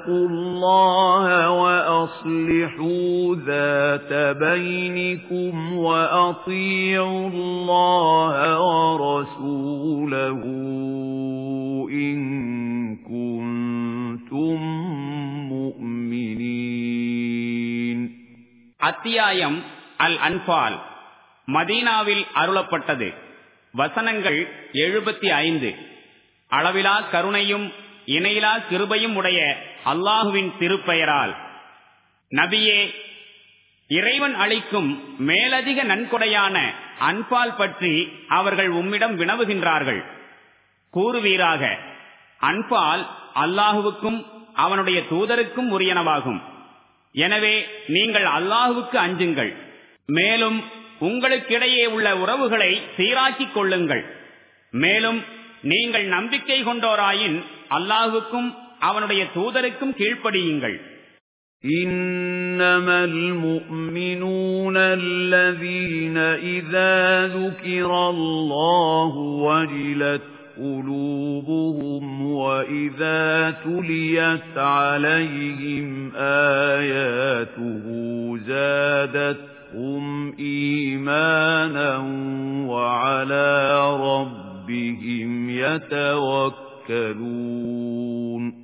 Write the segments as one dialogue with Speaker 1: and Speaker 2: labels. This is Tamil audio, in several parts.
Speaker 1: الله وأصلحوا ذات بينكم وأطيعوا الله ورسوله إن كنتم مؤمنين
Speaker 2: அத்தியாயம் அல் அன்பால் மதீனாவில் அருளப்பட்டது வசனங்கள் எழுபத்தி ஐந்து அளவிலா கருணையும் இணையிலா கிருபையும் உடைய அல்லாஹுவின் திருப்பெயரால் நபியே இறைவன் அளிக்கும் மேலதிக நன்கொடையான அன்பால் பற்றி அவர்கள் உம்மிடம் வினவுகின்றார்கள். கூறுவீராக அன்பால் அல்லாஹுவுக்கும் அவனுடைய தூதருக்கும் உரியனவாகும். எனவே நீங்கள் அல்லாஹுவுக்கு அஞ்சுங்கள். மேலும் உங்களுக்கிடையே உள்ள உறவுகளை சீராக்கிக் கொள்ளுங்கள். மேலும் நீங்கள் நம்பிக்கை கொண்டோராயின் அல்லாஹுக்கும் அவனுடைய தூதருக்கும் கீழ்ப்படியுங்கள்
Speaker 1: إنما المؤمنون الذين إذا ذكر الله وجلت قلوبهم وإذا تليت عليهم آياته زادتهم إيمانا وعلى ربهم يتوكلون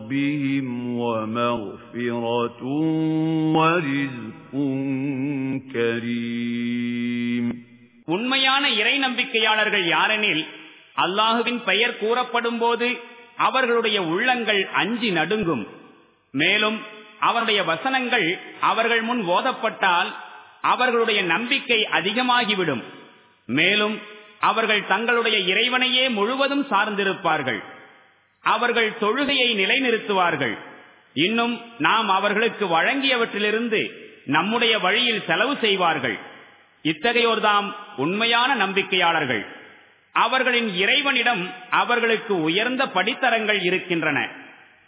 Speaker 1: ومغفرة ورزق كريم
Speaker 2: உண்மையான இறை நம்பிக்கையாளர்கள் யாரெனில் அல்லாஹுவின் பெயர் கூறப்படும் போது அவர்களுடைய உள்ளங்கள் அஞ்சி நடுங்கும் மேலும் அவருடைய வசனங்கள் அவர்கள் முன் ஓதப்பட்டால் அவர்களுடைய நம்பிக்கை அதிகமாகிவிடும் மேலும் அவர்கள் தங்களுடைய இறைவனையே முழுவதும் சார்ந்திருப்பார்கள் அவர்கள் தொழுகையை நிலைநிறுத்துவார்கள் இன்னும் நாம் அவர்களுக்கு வழங்கியவற்றிலிருந்து நம்முடைய வழியில் செலவு செய்வார்கள் இத்தகையோர்தாம் உண்மையான நம்பிக்கையாளர்கள் அவர்களின் இறைவனிடம் அவர்களுக்கு உயர்ந்த படித்தரங்கள் இருக்கின்றன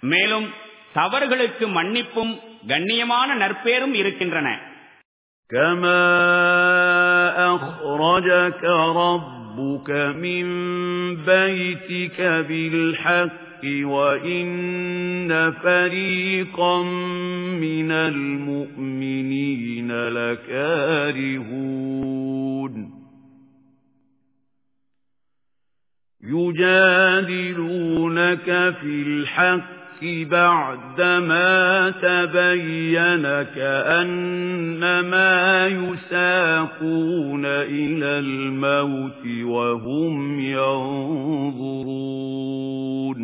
Speaker 2: மேலும் தவறுகளுக்கு மன்னிப்பும் கண்ணியமான நற்பேரும் இருக்கின்றன
Speaker 1: كما أخرجك ربك من بيتك بالحق وإن فريقا من المؤمنين لكارهون. يجادلونك في الحق بعدما تبين كأنما يساقون إلى الموت وهم ينظرون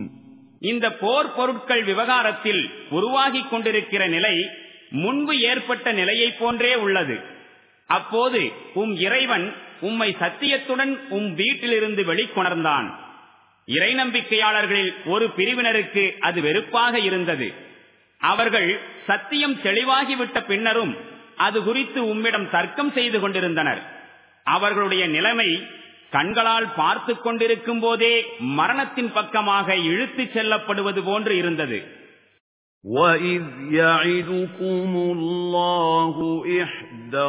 Speaker 2: இந்த போர் பொருட்கள் விவகாரத்தில் உருவாகிக் கொண்டிருக்கிற நிலை முன்பு ஏற்பட்ட நிலையைப் போன்றே உள்ளது அப்போது உம் இறைவன் உம்மை சத்தியத்துடன் உம் வீட்டிலிருந்து வெளிக்கொணர்ந்தான் இறை நம்பிக்கையாளர்களில் ஒரு பிரிவினருக்கு அது வெறுப்பாக இருந்தது அவர்கள் சத்தியம் தெளிவாகிவிட்ட பின்னரும் அது குறித்து உம்மிடம் தர்க்கம் செய்து கொண்டிருந்தனர் அவர்களுடைய நிலைமை கண்களால் பார்த்து கொண்டிருக்கும் போதே மரணத்தின் பக்கமாக இழுத்துச் செல்லப்படுவது போன்று இருந்தது
Speaker 1: وَإِذْ يَعِدُكُمُ اللَّهُ إِحْدَى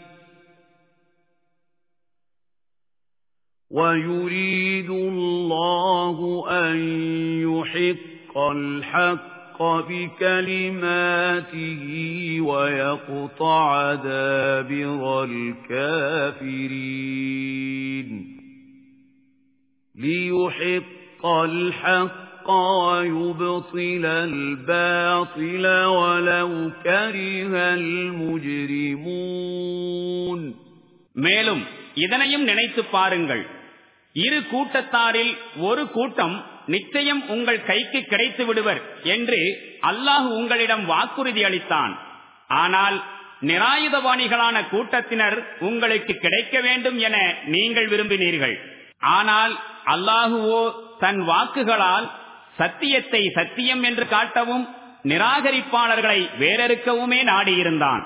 Speaker 1: وَيُرِيدُ اللَّهُ أَن يُحِقَّ الْحَقَّ بِكَلِمَاتِهِ وَيَقْطَعَ دَابِرَ الْكَافِرِينَ لِيُحِقَّ الْحَقَّ وَيُبْطِلَ الْبَاطِلَ وَلَوْ كَرِهَ الْمُجْرِمُونَ
Speaker 2: மேலும் இதனையும் நினைத்து பாருங்கள் இரு கூட்டத்தாரில் ஒரு கூட்டம் நிச்சயம் உங்கள் கைக்கு கிடைத்து விடுவர் என்று அல்லாஹ் உங்களிடம் வாக்குறுதி அளித்தான். ஆனால் நிராயுதவாணிகளான கூட்டத்தினர் உங்களுக்கு கிடைக்க வேண்டும் என நீங்கள் விரும்பினீர்கள். ஆனால் அல்லாஹுவோ தன் வாக்குகளால் சத்தியத்தை சத்தியம் என்று காட்டவும் நிராகரிப்பாளர்களை வேறறுக்கவுமே நாடியிருந்தான்.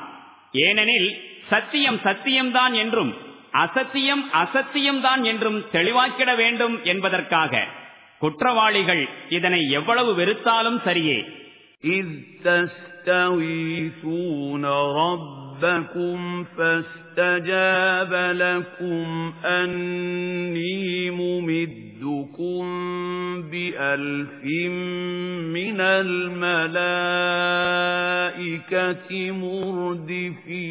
Speaker 2: ஏனெனில் சத்தியம் சத்தியம்தான் என்றும் அசத்தியம் அசத்தியம்தான் என்றும் தெளிவாக்கிட வேண்டும் என்பதற்காக குற்றவாளிகள் இதனை எவ்வளவு வெறுத்தாலும் சரியே
Speaker 1: رَبَّكُمْ فَاسْتَجَابَ لَكُمْ أَنِّي مُمِدُّكُمْ بِأَلْفٍ مِّنَ الْمَلَائِكَةِ مُرْدِفِينَ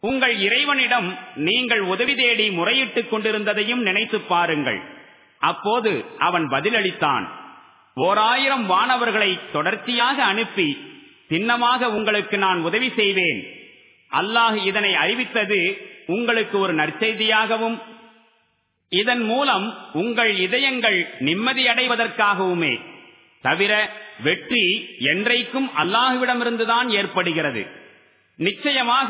Speaker 2: உங்கள் இறைவனிடம் நீங்கள் உதவி தேடி முறையிட்டுக் கொண்டிருந்ததையும் நினைத்து பாருங்கள். அப்போது அவன் பதிலளித்தான் ஓர் ஆயிரம் வானவர்களை தொடர்ச்சியாக அனுப்பி சின்னமாக உங்களுக்கு நான் உதவி செய்வேன். அல்லாஹ் இதனை அறிவித்தது உங்களுக்கு ஒரு நற்செய்தியாகவும் இதன் மூலம் உங்கள் இதயங்கள் நிம்மதியடைவதற்காகவுமே. தவிர வெற்றி என்றைக்கும் அல்லாஹுவிடமிருந்துதான் ஏற்படுகிறது. நிச்சயமாக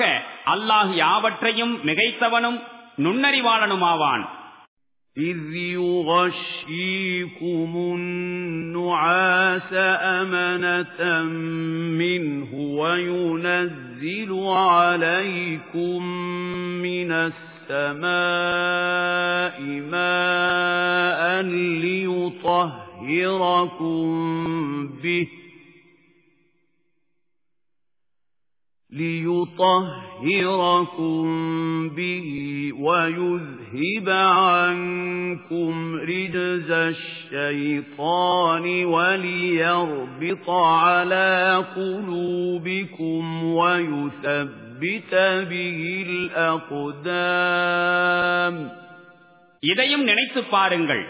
Speaker 2: அல்லாஹ் யாவற்றையும் மிகைத்தவனும் நுண்ணறிவாளனுமாவான்
Speaker 1: إذ يغشيكم النعاس أمنة منه وينزل عليكم من السماء ماء ليطهركم به لِيُطَهِّرَكُم بِهِ وَيُذْهِبَ عَنكُمْ رِجْزَ الشَّيْطَانِ وَلِيَرْبِطَ عَلَى قُلُوبِكُمْ وَيُثَبِّتَ بِهِ الْأَقْدَامَ
Speaker 2: இதையும் நினைத்து பாருங்கள்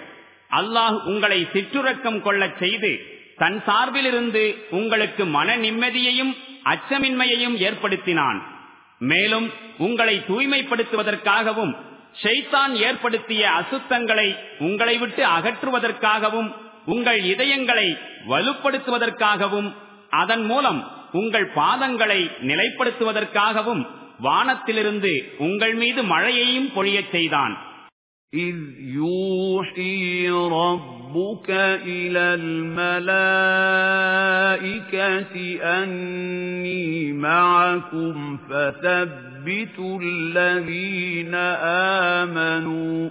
Speaker 2: அல்லாஹ் உங்களை சிற்றுறக்கம் கொள்ளச் செய்து தன் சார்பிலிருந்து உங்களுக்கு மன நிம்மதியையும் அச்சமின்மையையும் ஏற்படுத்தினான். மேலும் உங்களை தூய்மைப்படுத்துவதற்காகவும் ஷெய்தான் ஏற்படுத்திய அசுத்தங்களை உங்களை விட்டு அகற்றுவதற்காகவும் உங்கள் இதயங்களை வலுப்படுத்துவதற்காகவும் அதன் மூலம் உங்கள் பாதங்களை நிலைப்படுத்துவதற்காகவும் வானத்திலிருந்து உங்கள் மீது மழையையும் பொழியச் செய்தான்.
Speaker 1: إِذْ يُوحِي رَبُّكَ إِلَى الْمَلَائِكَةِ أَنِّي مَعَكُمْ فَثَبِّتُوا الَّذِينَ آمَنُوا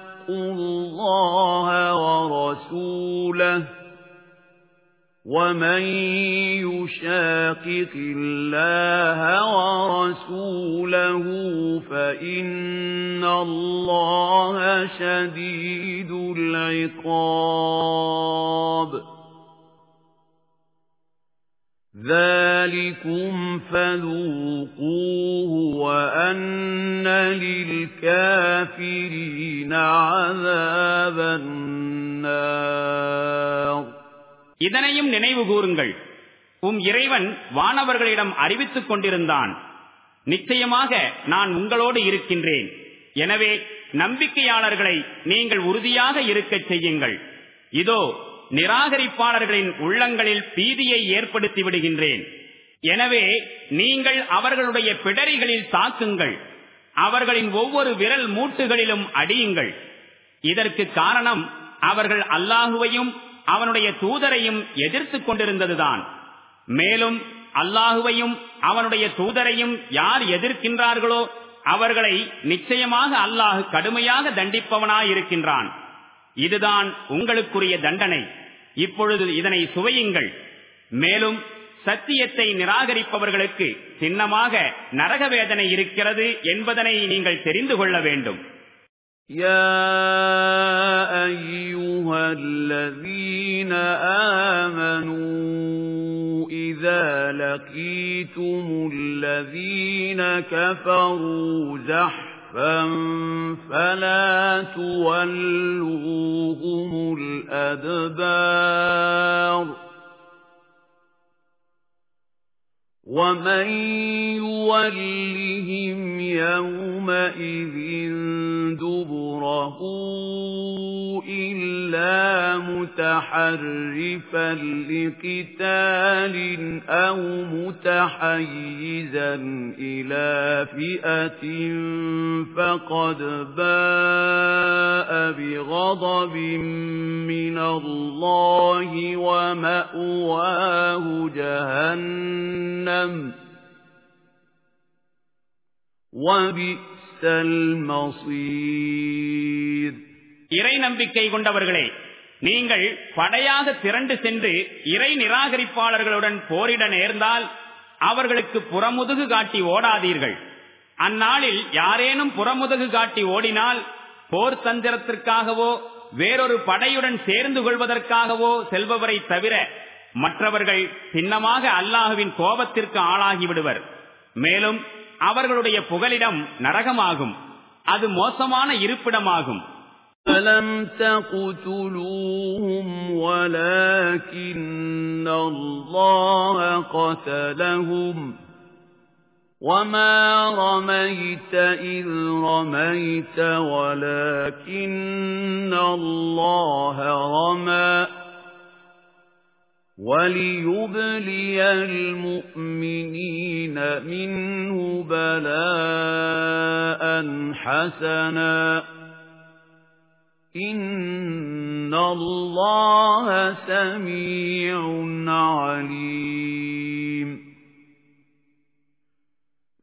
Speaker 1: اللَّهَ وَرَسُولَهُ وَمَن يُشَاقِقِ اللَّهَ وَرَسُولَهُ فَإِنَّ اللَّهَ شَدِيدُ الْعِقَابِ. ذَلِكُمْ فَذُوقُوهُ وَأَنَّ لِلْكَافِرِينَ عَذَابَ النَّارِ
Speaker 2: இதனையும் நினைவு கூறுங்கள் உம் இறைவன் வானவர்களிடம் அறிவித்துக் கொண்டிருந்தான் நிச்சயமாக நான் உங்களோடு இருக்கின்றேன் எனவே நம்பிக்கையாளர்களை நீங்கள் உறுதியாக இருக்கச் செய்யுங்கள் இதோ நிராகரிப்பாளர்களின் உள்ளங்களில் பீதியை ஏற்படுத்தி விடுகின்றேன். எனவே நீங்கள் அவர்களுடைய பிடரிகளில் தாக்குங்கள். அவர்களின் ஒவ்வொரு விரல் மூட்டுகளிலும் அடியுங்கள். இதற்கு காரணம் அவர்கள் அல்லாஹுவையும் அவனுடைய தூதரையும் எதிர்த்துக் கொண்டிருந்ததுதான். மேலும் அல்லாஹுவையும் அவனுடைய தூதரையும் யார் எதிர்க்கின்றார்களோ அவர்களை நிச்சயமாக அல்லாஹு கடுமையாக தண்டிப்பவனாயிருக்கின்றான். இதுதான் உங்களுக்குரிய தண்டனை. இப்பொழுது இதனை சுவையுங்கள் மேலும் சத்தியத்தை நிராகரிப்பவர்களுக்கு சின்னமாக நரக வேதனை இருக்கிறது என்பதனை நீங்கள் தெரிந்து கொள்ள வேண்டும்
Speaker 1: يا أيها الذين آمنوا إذا لقيتم الذين كفروا زحفا فلا تولوهم الأدبار ومن يولهم يومئذ دبره إلا متحرفا لقتال أو متحيزا إلى فئة فقد باء بغضب من الله ومأواه جهنم وبئس المصير
Speaker 2: இறை நம்பிக்கை கொண்டவர்களே நீங்கள் படையாக திரண்டு சென்று இறை நிராகரிப்பாளர்களுடன் போரிட நேர்ந்தால் அவர்களுக்கு புறமுதுகு காட்டி ஓடாதீர்கள் அந்நாளில் யாரேனும் புறமுதுகு காட்டி ஓடினால் போர் தந்திரத்திற்காகவோ வேறொரு படையுடன் சேர்ந்து கொள்வதற்காகவோ செல்பவரை தவிர மற்றவர்கள் சின்னமாக அல்லாஹுவின் கோபத்திற்கு ஆளாகி விடுவர் மேலும் அவர்களுடைய புகலிடம் நரகமாகும் அது மோசமான இருப்பிடமாகும்
Speaker 1: فَلَمْ تَقْتُلُوهُمْ وَلَكِنَّ اللَّهَ قَتَلَهُمْ وَمَا رَمَيْتَ إِذْ رَمَيْتَ وَلَكِنَّ اللَّهَ رَمَى وَلِيُبْلِيَ الْمُؤْمِنِينَ مِنْهُ بَلَاءً حَسَنًا. إِنَّ اللَّهَ سَمِيعٌ عَلِيمٌ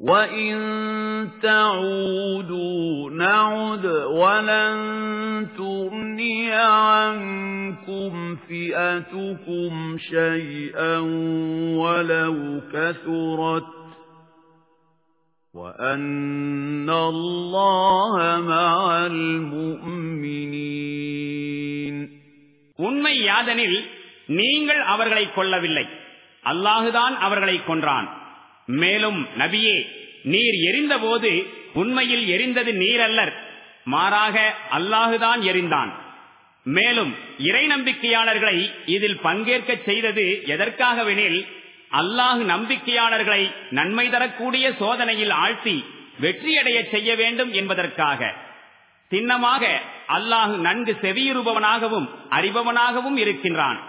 Speaker 1: وَإِن تَعُودُوا نَعُدْ وَلَن تُغْنِيَ عَنكُمْ فِئَتُكُمْ شَيْئًا وَلَوْ كَثُرَتْ وَأَنَّ اللَّهَ مَعَ الْمُؤْمِنِينَ
Speaker 2: உண்மை யாதனில் நீங்கள் அவர்களை கொல்லவில்லை அல்லாஹுதான் அவர்களை கொன்றான் மேலும் நபியே நீர் எரிந்தபோது உண்மையில் எரிந்தது நீரல்லர். மாறாக அல்லாஹுதான் எரிந்தான். மேலும் இறை நம்பிக்கையாளர்களை இதில் பங்கேற்க செய்தது எதற்காகவெனில் அல்லாஹு நம்பிக்கையாளர்களை நன்மை தரக்கூடிய சோதனையில் ஆழ்த்தி வெற்றியடைய செய்ய வேண்டும் என்பதற்காக. சின்னமாக அல்லாஹு நன்கு செவியுறுபவனாகவும் அறிபவனாகவும் இருக்கின்றான்.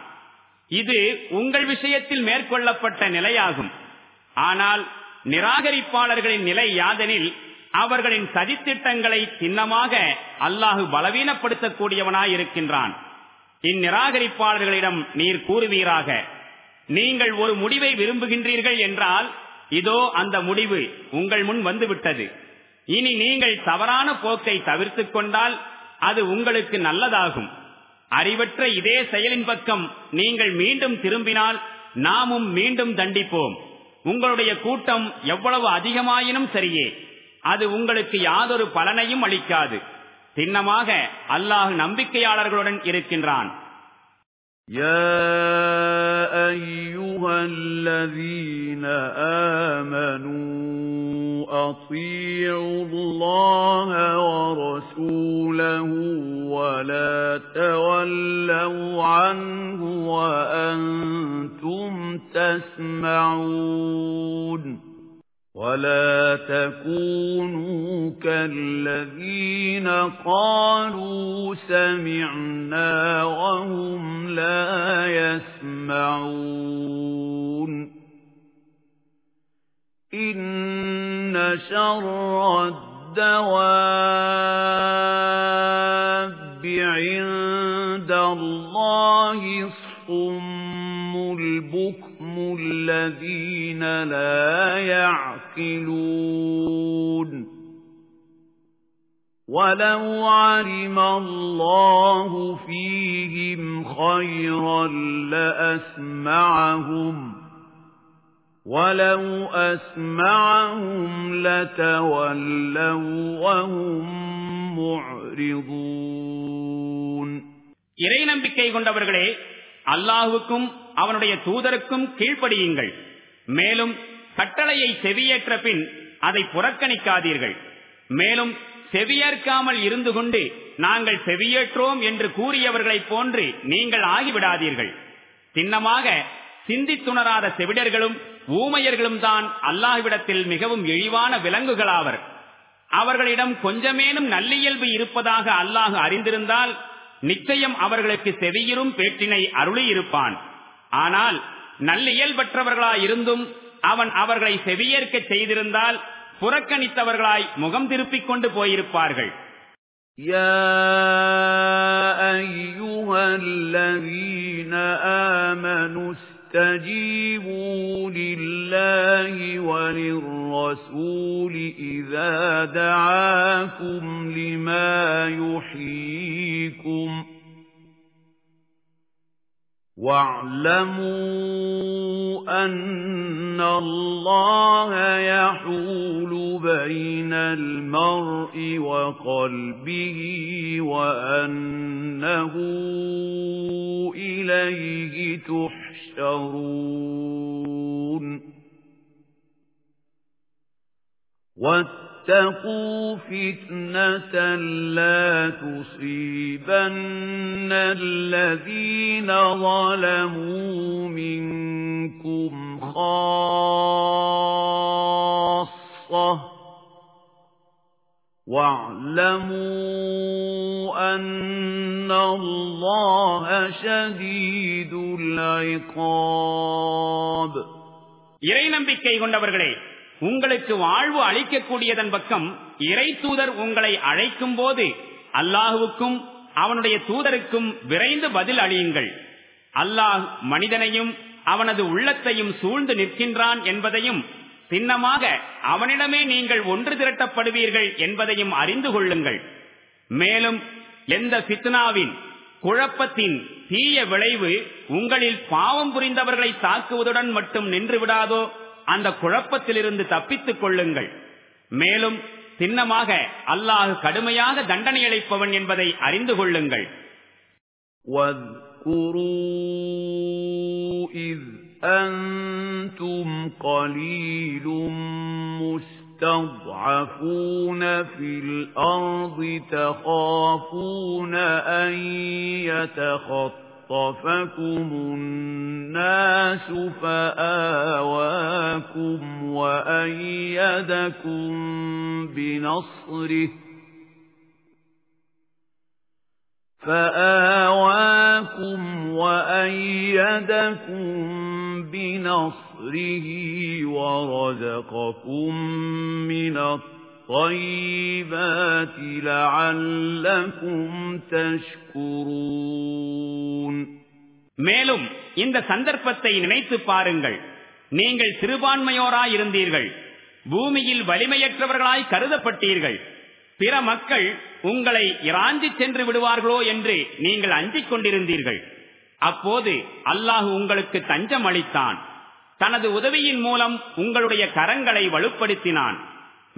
Speaker 2: இது உங்கள் விஷயத்தில் மேற்கொள்ளப்பட்ட நிலையாகும். ஆனால் நிராகரிப்பாளர்களின் நிலை யாதெனில் அவர்களின் சதித்திட்டங்களை சின்னமாக அல்லாஹு பலவீனப்படுத்தக்கூடியவனாயிருக்கின்றான். இந்நிராகரிப்பாளர்களிடம் நீர் கூறுவீராக நீங்கள் ஒரு முடிவை விரும்புகின்றீர்கள் என்றால் இதோ அந்த முடிவு உங்கள் முன் வந்துவிட்டது. இனி நீங்கள் தவறான போக்கை தவிர்த்து கொண்டால் அது உங்களுக்கு நல்லதாகும். அறிவற்ற இதே செயலின் பக்கம் நீங்கள் மீண்டும் திரும்பினால் நாமும் மீண்டும் தண்டிப்போம். உங்களுடைய கூட்டம் எவ்வளவு அதிகமாயினும் சரியே அது உங்களுக்கு யாதொரு பலனையும் அளிக்காது. சின்னமாக அல்லாஹ் நம்பிக்கையாளர்களுடன் இருக்கின்றான்.
Speaker 1: أيها الذين آمنوا أطيعوا الله ورسوله ولا تولوا عنه وأنتم تسمعون ولا تكونوا كالذين قالوا سمعنا وهم لا يسمعون إن شر الدواب عند الله الصم البكم الذين لا يعقلون ولو علم الله فيهم خيرا لأسمعهم ولو أسمعهم لتولوا وهم معرضون
Speaker 2: இறை நம்பிக்கை கொண்டவர்களே அல்லாஹுக்கும் அவனுடைய தூதருக்கும் கீழ்ப்படியுங்கள். மேலும் கட்டளையை செவியேற்ற பின் அதை புறக்கணிக்காதீர்கள். மேலும் செவியேற்காமல் இருந்து கொண்டு நாங்கள் செவியேற்றோம் என்று கூறியவர்களைப் போன்று நீங்கள் ஆகிவிடாதீர்கள். சின்னமாக சிந்தித்துணராத செவிடர்களும் ஊமையர்களும் தான் அல்லாஹ்விடத்தில் மிகவும் இழிவான விலங்குகளாவர் அவர்களிடம் கொஞ்சமேனும் நல்லியல்பு இருப்பதாக அல்லாஹு அறிந்திருந்தால் நிச்சயம் அவர்களுக்கு செவியிரும் பேற்றினை அருளி இருப்பான் ஆனால் நல்லியல்பற்றவர்களாயிருந்தும் அவன் அவர்களை செவியேற்க செய்திருந்தால் புறக்கணித்தவர்களாய் முகம் திருப்பிக் கொண்டு போயிருப்பார்கள்
Speaker 1: يا أيها الذين آمنوا استجيبوا لله وللرسول إذا دعاكم لما يحييكم واعلموا أن الله يحول بين المرء وقلبه وأنه إليه تحشرون واتقوا فتنة لا تصيبن الذين ظلموا منكم خاصة. واعلموا أن الله شديد العقاب
Speaker 2: இறை நம்பிக்கை கொண்டவர்களே உங்களுக்கு வாழ்வு அளிக்கக்கூடியதன் பக்கம் இறை தூதர் உங்களை அழைக்கும் போது அல்லாஹுவுக்கும் அவனுடைய தூதருக்கும் விரைந்து பதில் அழியுங்கள் அல்லாஹ் மனிதனையும் அவனது உள்ளத்தையும் சூழ்ந்து நிற்கின்றான் என்பதையும் சின்னமாக அவனிடமே நீங்கள் ஒன்று திரட்டப்படுவீர்கள் என்பதையும் அறிந்து கொள்ளுங்கள். மேலும் எந்த சித்னாவின் குழப்பத்தின் தீய விளைவு உங்களில் பாவம் புரிந்தவர்களை தாக்குவதுடன் மட்டும் நின்று விடாதோ அந்த குழப்பத்திலிருந்து தப்பித்துக் கொள்ளுங்கள். மேலும் சின்னமாக அல்லாஹ் கடுமையாக தண்டனை அளிப்பவன் என்பதை அறிந்து கொள்ளுங்கள்.
Speaker 1: أنتم قليل مستضعفون في الأرض تخافون أن يتخطون اصطفكم الناس فآواكم وأيدكم بنصره فآواكم وأيدكم بنصره ورزقكم من الطيبات لعلكم تشكرون
Speaker 2: மேலும் இந்த சந்தர்ப்பத்தை நினைத்து பாருங்கள் நீங்கள் சிறுபான்மையோராயிருந்தீர்கள் பூமியில் வலிமையற்றவர்களாய் கருதப்பட்டீர்கள் பிற மக்கள் உங்களை இராஞ்சி சென்று விடுவார்களோ என்று நீங்கள் அஞ்சிக் கொண்டிருந்தீர்கள் அப்போது அல்லாஹு உங்களுக்கு தஞ்சம் அளித்தான் தனது உதவியின் மூலம் உங்களுடைய கரங்களை வலுப்படுத்தினான்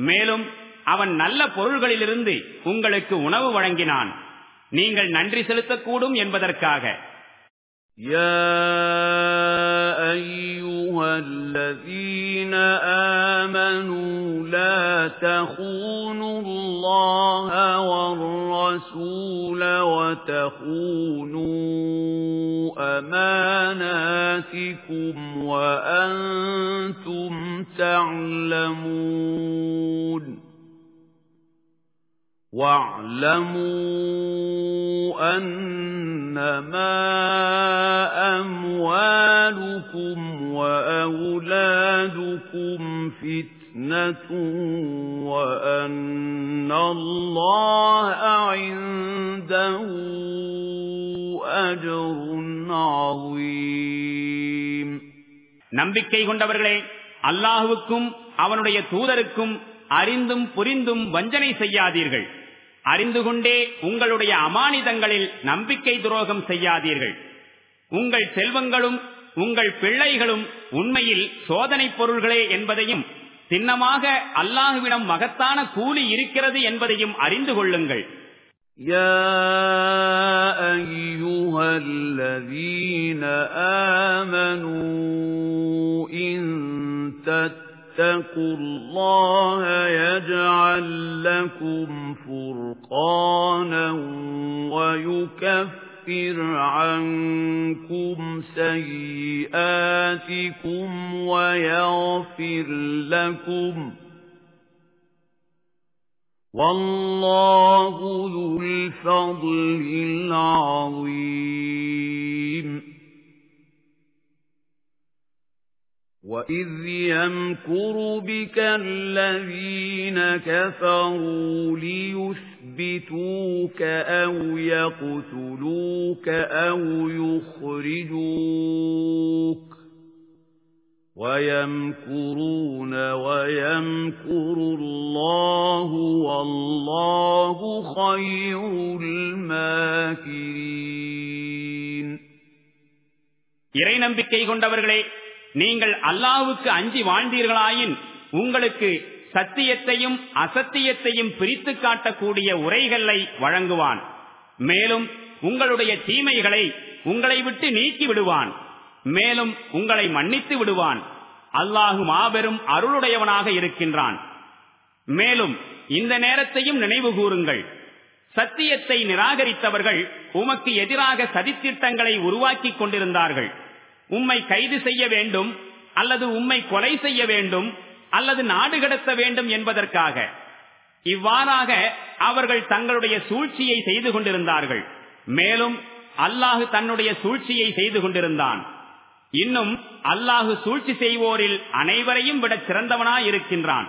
Speaker 2: மேலும் அவன் நல்ல பொருள்களிலிருந்து உங்களுக்கு உணவு வழங்கினான் நீங்கள் நன்றி செலுத்தக்கூடும் என்பதற்காக
Speaker 1: أيها الذين آمنوا لا تخونوا الله والرسول وتخونوا أماناتكم وأنتم تعلمون واعلموا أنما أموالكم وأولادكم فتنة وأن الله عنده أجر عظيم
Speaker 2: நம்பிக்கை கொண்டவர்களே அல்லாஹுவுக்கும் அவனுடைய தூதருக்கும் அறிந்தும் புரிந்தும் வஞ்சனை செய்யாதீர்கள் அறிந்து கொண்டே உங்களுடைய அமானிதங்களில் நம்பிக்கை துரோகம் செய்யாதீர்கள் உங்கள் செல்வங்களும் உங்கள் பிள்ளைகளும் உண்மையில் சோதனை பொருள்களே என்பதையும் சின்னமாக அல்லாஹுவிடம் மகத்தான கூலி இருக்கிறது என்பதையும் அறிந்து கொள்ளுங்கள்
Speaker 1: يا أيها الذين آمنوا إن اتقوا الله يجعل لكم فرقانا ويكفر عنكم سيئاتكم ويغفر لكم والله ذو الفضل العظيم. وَإِذْ يَمْكُرُ بِكَ الَّذِينَ كَفَرُوا لِيُثْبِتُوكَ أَوْ يَقْتُلُوكَ أَوْ يُخْرِجُوكَ وَيَمْكُرُونَ وَيَمْكُرُ اللَّهُ وَاللَّهُ خَيْرُ الْمَاكِرِينَ
Speaker 2: இறை நம்பிக்கை கொண்டவர்களே நீங்கள் அல்லாவுக்கு அஞ்சி வாழ்ந்தீர்களாயின் உங்களுக்கு சத்தியத்தையும் அசத்தியத்தையும் பிரித்து காட்டக்கூடிய உரைகளை வழங்குவான். மேலும் உங்களுடைய தீமைகளை உங்களை விட்டு நீக்கி விடுவான். மேலும் உங்களை மன்னித்து விடுவான். அல்லாஹு மாபெரும் அருளுடையவனாக இருக்கின்றான். மேலும் இந்த நேரத்தையும் நினைவு கூறுங்கள். சத்தியத்தை நிராகரித்தவர்கள் உமக்கு எதிராக சதித்திட்டங்களை உருவாக்கிக் கொண்டிருந்தார்கள். உம்மை கைது செய்ய வேண்டும் அல்லது உம்மை கொலை செய்ய வேண்டும் அல்லது நாடு கடத்த வேண்டும் என்பதற்காக. இவ்வாறாக அவர்கள் தங்களுடைய சூழ்ச்சியை செய்து கொண்டிருந்தார்கள். மேலும் அல்லாஹு தன்னுடைய சூழ்ச்சியை செய்து கொண்டிருந்தான். இன்னும் அல்லாஹு சூழ்ச்சி செய்வோரில் அனைவரையும் விட சிறந்தவனாயிருக்கின்றான்.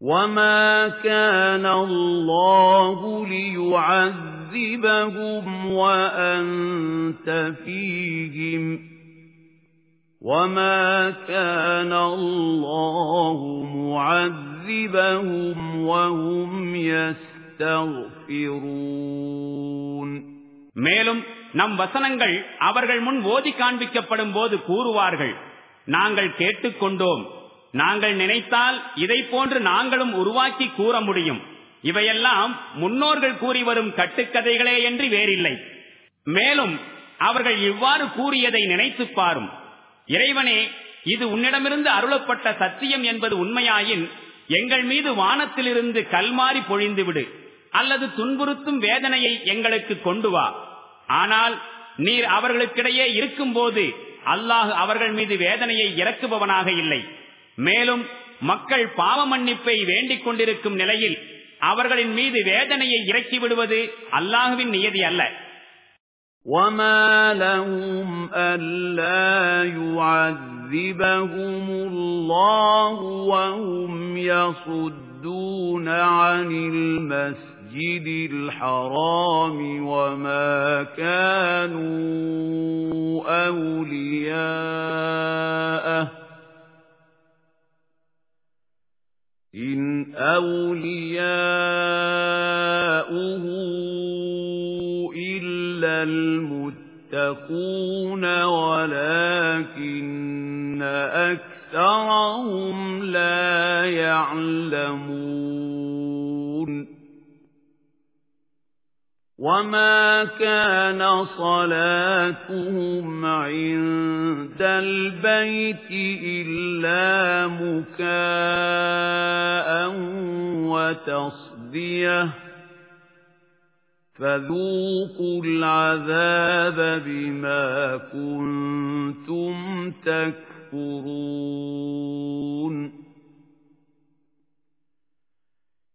Speaker 1: وَمَا كَانَ اللَّهُ لِيُعَذِّبَهُمْ وَأَنْتَ فِيهِمْ وَمَا كَانَ اللَّهُ مُعَذِّبَهُمْ وَهُمْ يَسْتَغْفِرُونَ
Speaker 2: மேலும் நம் வசனங்கள் அவர்கள் முன் ஓதி காண்பிக்கப்படும் போது கூறுவார்கள் நாங்கள் கேட்டுக்கொண்டோம் நாங்கள் நினைத்தால் இதை போன்று நாங்களும் உருவாக்கி கூற முடியும். இவையெல்லாம் முன்னோர்கள் கூறி வரும் கட்டுக்கதைகளே என்று வேறில்லை. மேலும் அவர்கள் இவ்வாறு கூறியதை நினைத்து பாரும். இறைவனே இது உன்னிடமிருந்து அருளப்பட்ட சத்தியம் என்பது உண்மையாயின் எங்கள் மீது வானத்திலிருந்து கல்மாறி பொழிந்துவிடு அல்லது துன்புறுத்தும் வேதனையை எங்களுக்கு கொண்டு வா. ஆனால் நீர் அவர்களுக்கிடையே இருக்கும் போது அல்லாஹ் அவர்கள் மீது வேதனையை இறக்குபவனாக இல்லை. மேலும் மக்கள் பாவ மன்னிப்பை வேண்டிக் கொண்டிருக்கும் நிலையில் அவர்களின் மீது வேதனையை இறக்கி விடுவது அல்லாஹுவின் நியதி அல்ல
Speaker 1: وَمَا لَهُمْ أَلَّا يُعَذِّبَهُمُ اللَّهُ وَهُمْ يَصُدُّونَ عَنِ الْمَسْجِدِ الْحَرَامِ وَمَا كَانُوا أَوْلِيَاءَهُ إِنْ أَوْلِيَاؤُهُ إِلَّا الْمُتَّقُونَ وَلَكِنَّ أَكْثَرَهُمْ لَا يَعْلَمُونَ وَمَا كَانَ صَلَاتُهُمْ عِندَ الْبَيْتِ إِلَّا مُكَاءً وَتَصْدِيَةً فَذُوقُوا الْعَذَابَ بِمَا كُنتُمْ تَكْفُرُونَ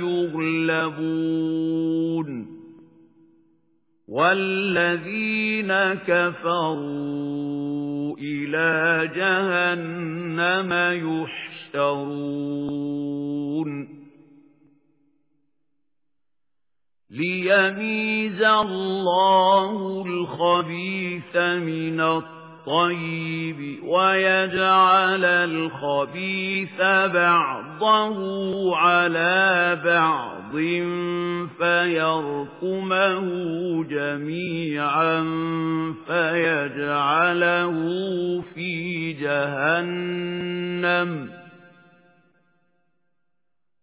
Speaker 1: يُغْلَبُونَ وَالَّذِينَ كَفَرُوا إِلَى جَهَنَّمَ يُحْشَرُونَ لِيَمِيزَ اللَّهُ الْخَبِيثَ مِنَ الطَّيِّبِ وَيَجْعَلَ الْخَبِيثَ بَعْضَهُ عَلَى بَعْضٍ فَيَرْكُمَهُ جَمِيعًا فَيَجْعَلَهُ فِي جَهَنَّمَ.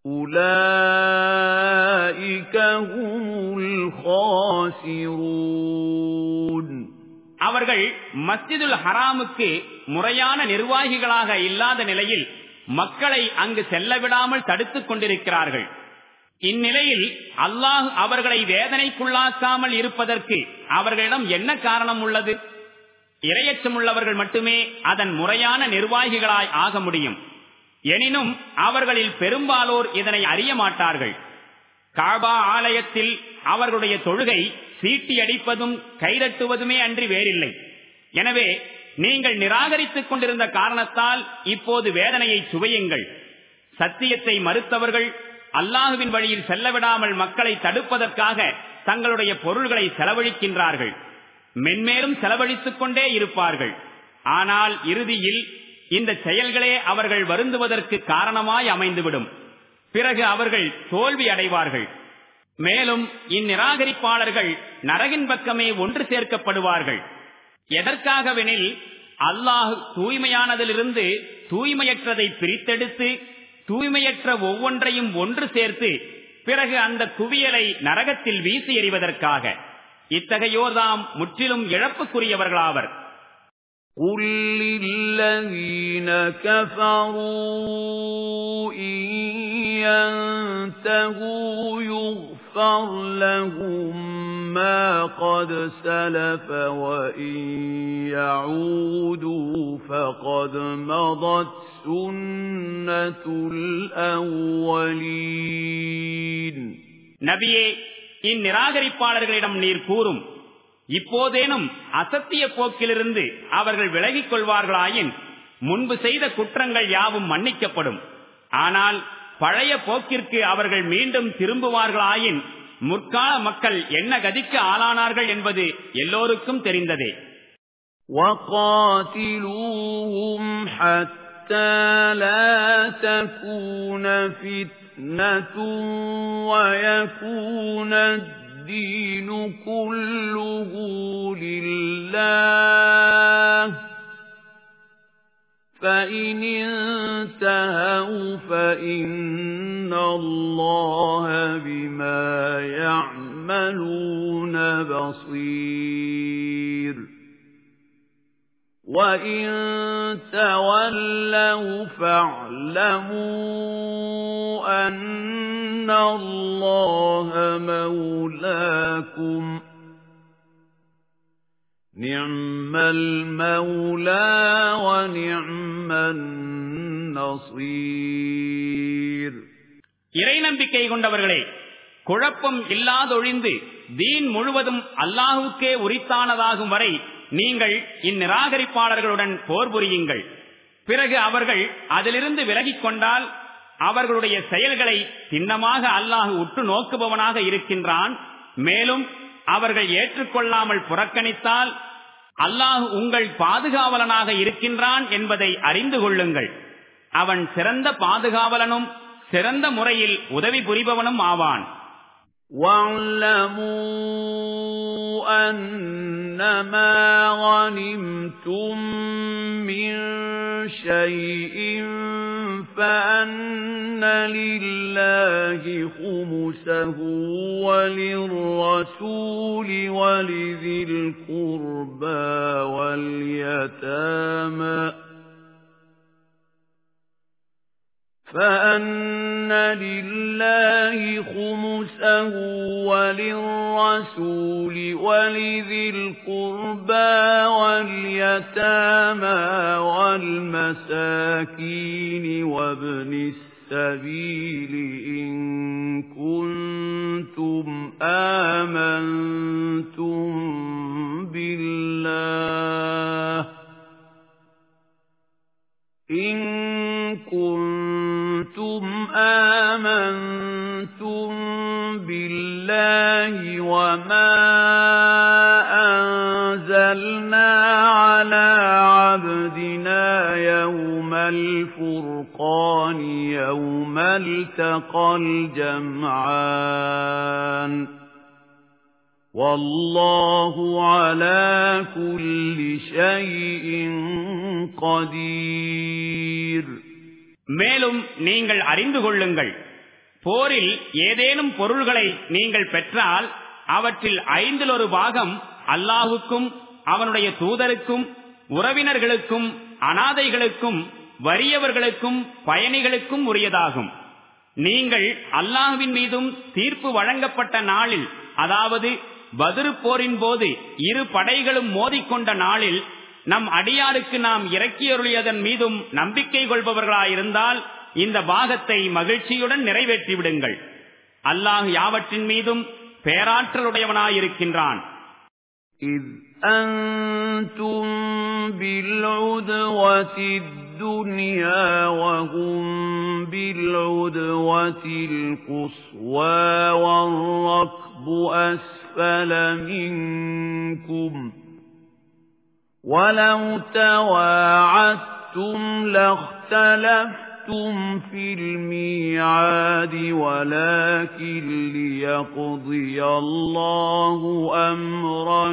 Speaker 1: أُولَئِكَ هُمُ الْخَاسِرُونَ.
Speaker 2: அவர்கள் மஸ்ஜிதுல் ஹராமுக்கு முறையான நிர்வாகிகளாக இல்லாத நிலையில் மக்களை அங்கு செல்ல விடாமல் தடுத்துக் கொண்டிருக்கிறார்கள். இந்நிலையில் அல்லாஹ் அவர்களை வேதனைக்குள்ளாக்காமல் இருப்பதற்கு அவர்களிடம் என்ன காரணம் உள்ளது? இரையச்சமுள்ளவர்கள் மட்டுமே அதன் முறையான நிர்வாகிகளாய் ஆக முடியும். எனினும் அவர்களில் பெரும்பாலோர் இதனை அறிய மாட்டார்கள். காபா ஆலயத்தில் அவர்களுடைய தொழுகை சீட்டி அடிப்பதும் கைதட்டுவதுமே அன்றி வேறில்லை. எனவே நீங்கள் நிராகரித்துக் கொண்டிருந்த காரணத்தால் இப்போது வேதனையை சுவையுங்கள். சத்தியத்தை மறுத்தவர்கள் அல்லாஹுவின் வழியில் செல்லவிடாமல் மக்களை தடுப்பதற்காக தங்களுடைய பொருள்களை செலவழிக்கின்றார்கள். மென்மேலும் செலவழித்துக் கொண்டே இருப்பார்கள். ஆனால் இறுதியில் இந்த செயல்களே அவர்கள் வருந்துவதற்கு காரணமாய் அமைந்துவிடும். பிறகு அவர்கள் தோல்வி அடைவார்கள். மேலும் இந்நிராகரிப்பாளர்கள் நரகின் பக்கமே ஒன்று சேர்க்கப்படுவார்கள் எதற்காகவெனில் அல்லாஹ் தூய்மையானதிலிருந்து தூய்மையற்றதை பிரித்தெடுத்து தூய்மையற்ற ஒவ்வொன்றையும் ஒன்று சேர்த்து பிறகு அந்த குவியலை நரகத்தில் வீசி எறிவதற்காக இத்தகையோர்தாம் முற்றிலும் இழப்புக்குரியவர்களாவர்
Speaker 1: قُل لِّلَّذِينَ كَفَرُوا إِن يَنتَهُوا يُغْفَرْ لَهُم مَّا قَدْ سَلَفَ وَإِن يَعُودُوا فَقَدْ مَضَتْ سُنَّةُ الْأَوَّلِينَ
Speaker 2: நபியே இந்நிராகரிப்பாளர்களிடம் நீர் கூறும் இப்போதேனும் அசத்திய போக்கிலிருந்து அவர்கள் விலகிக் கொள்வார்களாயின் முன்பு செய்த குற்றங்கள் யாவும் மன்னிக்கப்படும் ஆனால் பழைய போக்கிற்கு அவர்கள் மீண்டும் திரும்புவார்களாயின் முற்கால மக்கள் என்ன கதிக்கு ஆளானார்கள் என்பது எல்லோருக்கும் தெரிந்ததே
Speaker 1: وَقَاتِلُوهُمْ حَتَّى لَا تَكُونَ فِتْنَةٌ وَيَكُونَ الدِّينُ كُلُّهُ لِلَّهِ فَإِنِ انتهوا فَإِنَّ اللَّهَ بِمَا يَعْمَلُونَ بَصِيرٌ وَإِن تَوَلَّوْا فَاعْلَمُوا أَنَّ اللَّهَ مَوْلَاكُمْ نِعْمَ الْمَوْلَى وَنِعْمَ النَّصِيرُ
Speaker 2: இறை நம்பிக்கை கொண்டவர்களே குழப்பம் இல்லாதொழிந்து தீன் முழுவதும் அல்லாஹுக்கே உரித்தானதாகும் வரை நீங்கள் இந்நிராகரிப்பாளர்களுடன் போர் புரியுங்கள் பிறகு அவர்கள் அதிலிருந்து விலகிக் கொண்டால் அவர்களுடைய செயல்களை சின்னமாக அல்லாஹு உற்று நோக்குபவனாக இருக்கின்றான் மேலும் அவர்கள் ஏற்றுக்கொள்ளாமல் புறக்கணித்தால் அல்லாஹு உங்கள் பாதுகாவலனாக இருக்கின்றான் என்பதை அறிந்து கொள்ளுங்கள் அவன் சிறந்த பாதுகாவலனும் சிறந்த முறையில் உதவி புரிபவனும் ஆவான்
Speaker 1: أَنَّمَا غَنِمْتُم مِّن شَيْءٍ فَأَنَّ لِلَّهِ خُمُسَهُ وَلِلرَّسُولِ وَلِذِي الْقُرْبَى وَالْيَتَامَى فَأَنَّ لِلَّهِ خُمُسَهُ وَلِلرَّسُولِ وَلِذِي الْقُرْبَى وَالْيَتَامَى وَالْمَسَاكِينِ وَابْنِ السَّبِيلِ إِن كُنتُمْ آمَنتُم بِاللَّهِ إِن كُنتُمْ آمَنتُم بِاللَّهِ وَمَا أَنزَلْنَا عَلَى عَبْدِنَا يَوْمَ الْفُرْقَانِ يَوْمَ الْتَقَى الْجَمْعَانِ وَاللَّهُ عَلَى كُلِّ شَيْءٍ قَدِيرٌ
Speaker 2: மேலும் நீங்கள் அறிந்து கொள்ளுங்கள் போரில் ஏதேனும் பொருள்களை நீங்கள் பெற்றால் அவற்றில் ஐந்தில் ஒரு பாகம் அல்லாஹுக்கும் அவனுடைய தூதருக்கும் உறவினர்களுக்கும் அனாதைகளுக்கும் வறியவர்களுக்கும் பயணிகளுக்கும் உரியதாகும் நீங்கள் அல்லாஹுவின் மீதும் தீர்ப்பு வழங்கப்பட்ட நாளில் அதாவது பதிரு போரின் போது இரு படைகளும் மோதிக்கொண்ட நாளில் நம் அடியாருக்கு நாம் இறக்கியருளியதன் மீதும் நம்பிக்கை கொள்பவர்களாயிருந்தால் இந்த பாகத்தை மகிழ்ச்சியுடன் நிறைவேற்றி விடுங்கள் அல்லாஹ் யாவற்றின் மீதும் பேராற்றலுடையவனாயிருக்கின்றான்
Speaker 1: أنتم بالعدوة الدنيا وهم بالعدوة القصوى والركب أسفل منكم وَلَوْ تَوَاعَدتُّمْ لَاخْتَلَفْتُمْ فِي الْمِيعَادِ وَلَكِنْ لِيَقْضِيَ اللَّهُ أَمْرًا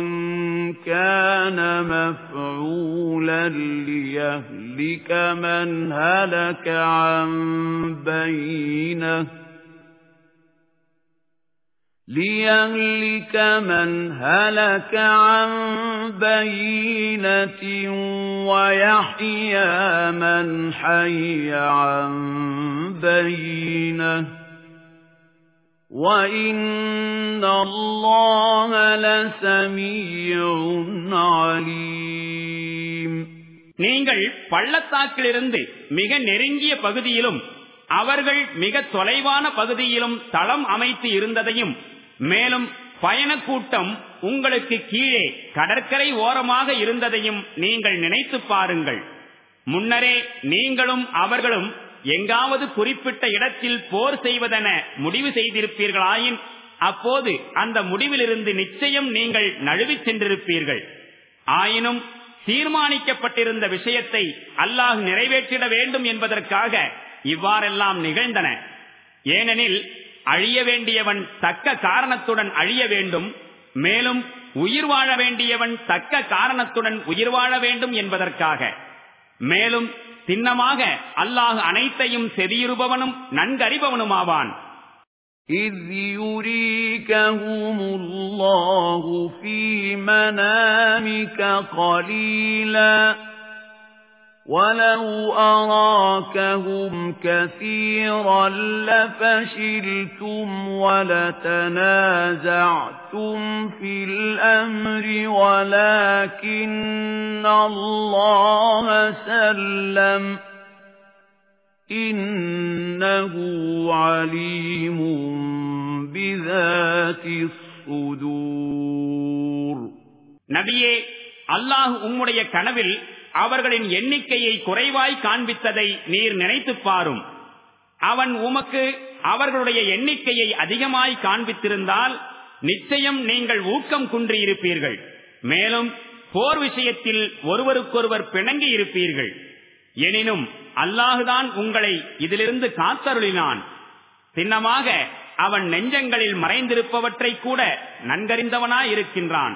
Speaker 1: كَانَ مَفْعُولًا لِيَهْلِكَ مَنْ هَلَكَ عَن بَيِّنَةٍ. لِيَهْلِكَ مَنْ هَلَكَ عَن بَيِّنَةٍ وَيَحْيَى مَنْ حَيَّ عَن بَيِّنَةٍ وَإِنَّ اللَّهَ لَسَمِيعٌ عَلِيمٌ
Speaker 2: நீங்கள் பள்ளத்தாக்கிலிருந்து மிக நெருங்கிய பகுதியிலும் அவர்கள் மிக தொலைவான பகுதியிலும் தளம் அமைத்து இருந்ததையும் மேலும் பயணக்கூட்டம் உங்களுக்கு கீழே கடற்கரை ஓரமாக இருந்ததையும் நீங்கள் நினைத்து பாருங்கள். முன்னரே நீங்களும் அவர்களும் எங்காவது குறிப்பிட்ட இடத்தில் போர் செய்வதென முடிவு செய்திருப்பீர்களாயின் அப்போது அந்த முடிவிலிருந்து நிச்சயம் நீங்கள் நழுவிச் சென்றிருப்பீர்கள். ஆயினும் தீர்மானிக்கப்பட்டிருந்த விஷயத்தை அல்லாஹ் நிறைவேற்றிட வேண்டும் என்பதற்காக இவ்வாறெல்லாம் நிகழ்ந்தன. ஏனெனில் அழிய வேண்டியவன் தக்க காரணத்துடன் அழிய வேண்டும் மேலும் உயிர் வாழ வேண்டியவன் தக்க காரணத்துடன் உயிர் வாழ வேண்டும் என்பதற்காக மேலும் சின்னமாக அல்லாஹ் அனைத்தையும் செதியுறுபவனும் நன்கறிபவனுமாவான்
Speaker 1: إذ يريكهم الله في منامك قليلاً وَلَوْ أَرَاكَهُمْ كَثِيرًا لَفَشِلْتُمْ وَلَتَنَازَعْتُمْ فِي الْأَمْرِ وَلَكِنَّ اللَّهَ سَلَّمَ إِنَّهُ عَلِيمٌ بِذَاتِ الصُّدُورِ
Speaker 2: நபியே அல்லாஹ் உம்முடைய கனவில் அவர்களின் எண்ணிக்கையை குறைவாய் காண்பித்ததை நீர் நினைத்து பாரும். அவன் உமக்கு அவர்களுடைய எண்ணிக்கையை அதிகமாய் காண்பித்திருந்தால் நிச்சயம் நீங்கள் ஊக்கம் குன்றியிருப்பீர்கள். மேலும் போர் விஷயத்தில் ஒருவருக்கொருவர் பிணங்கி இருப்பீர்கள். எனினும் அல்லாஹுதான் உங்களை இதிலிருந்து காத்தருளினான். சின்னமாக அவன் நெஞ்சங்களில் மறைந்திருப்பவற்றை கூட நன்கறிந்தவனாயிருக்கின்றான்.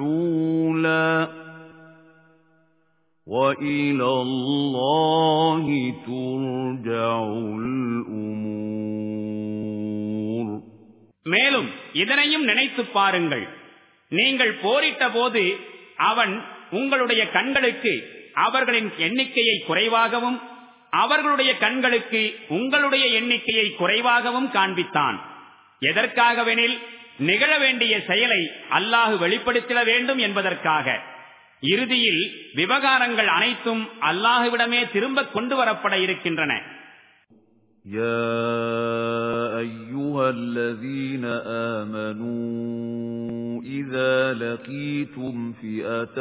Speaker 1: مَفْعُولًا وَإِلَى اللَّهِ تُرْجَعُ الْأُمُورُ
Speaker 2: மேலும் இதனையும் நினைத்து பாருங்கள் நீங்கள் போரிட்ட போது அவன் உங்களுடைய கண்களுக்கு அவர்களின் எண்ணிக்கையை குறைவாகவும் அவர்களுடைய கண்களுக்கு உங்களுடைய எண்ணிக்கையை குறைவாகவும் காண்பித்தான் எதற்காகவெனில் நிகழ வேண்டிய செயலை அல்லாஹு வெளிப்படுத்திட வேண்டும் என்பதற்காக இறுதியில் விவகாரங்கள் அனைத்தும் அல்லாஹுவிடமே திரும்ப கொண்டு வரப்பட இருக்கின்றன
Speaker 1: يا أيها الذين آمنوا إذا لقيتم فئة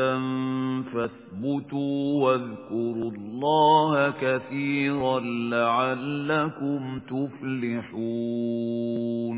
Speaker 1: فاثبتوا واذكروا الله كثيرا لعلكم تفلحون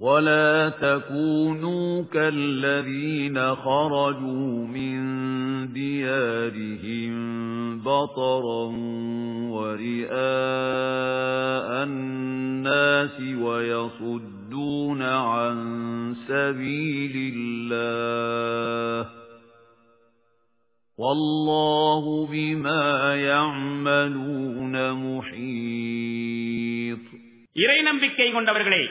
Speaker 1: وَلَا تَكُونُوا كَالَّذِينَ خَرَجُوا مِن دِيَارِهِم بَطَرًا وَرِئَاءَ النَّاسِ وَيَصُدُّونَ عَن سَبِيلِ اللَّهِ وَاللَّهُ بِمَا يَعْمَلُونَ مُحِيطٌ
Speaker 2: இறை நம்பிக்கை கொண்டவர்களே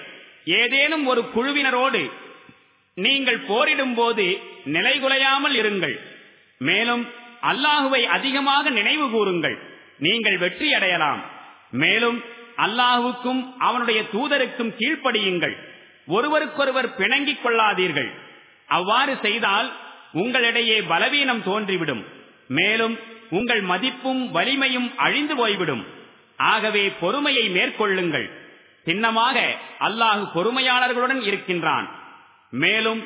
Speaker 2: ஏதேனும் ஒரு குழுவினரோடு நீங்கள் போரிடும் போது நிலைகுலையாமல் இருங்கள். மேலும் அல்லாஹுவை அதிகமாக நினைவு கூறுங்கள். நீங்கள் வெற்றி அடையலாம். மேலும் அல்லாஹுக்கும் அவனுடைய தூதருக்கும் கீழ்ப்படியுங்கள். ஒருவருக்கொருவர் பிணங்கிக் கொள்ளாதீர்கள். அவ்வாறு செய்தால் உங்களிடையே பலவீனம் தோன்றிவிடும். மேலும் உங்கள் மதிப்பும் வலிமையும் அழிந்து போய்விடும். ஆகவே பொறுமையை மேற்கொள்ளுங்கள். சின்னமாக அல்லாஹு பொறுமையாளர்களுடன் இருக்கின்றான். மேலும்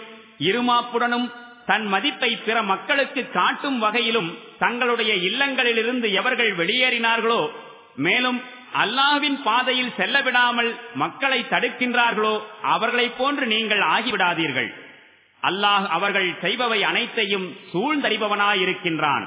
Speaker 2: இருமாப்புடனும் தன் மதிப்பை பிற மக்களுக்கு காட்டும் வகையிலும் தங்களுடைய இல்லங்களிலிருந்து எவர்கள் வெளியேறினார்களோ மேலும் அல்லாவின் பாதையில் செல்ல விடாமல் மக்களை தடுக்கின்றார்களோ அவர்களைப் போன்று நீங்கள் ஆகிவிடாதீர்கள். அல்லாஹ் அவர்கள் செய்பவை அனைத்தையும் சூழ்ந்தறிபவனாயிருக்கின்றான்.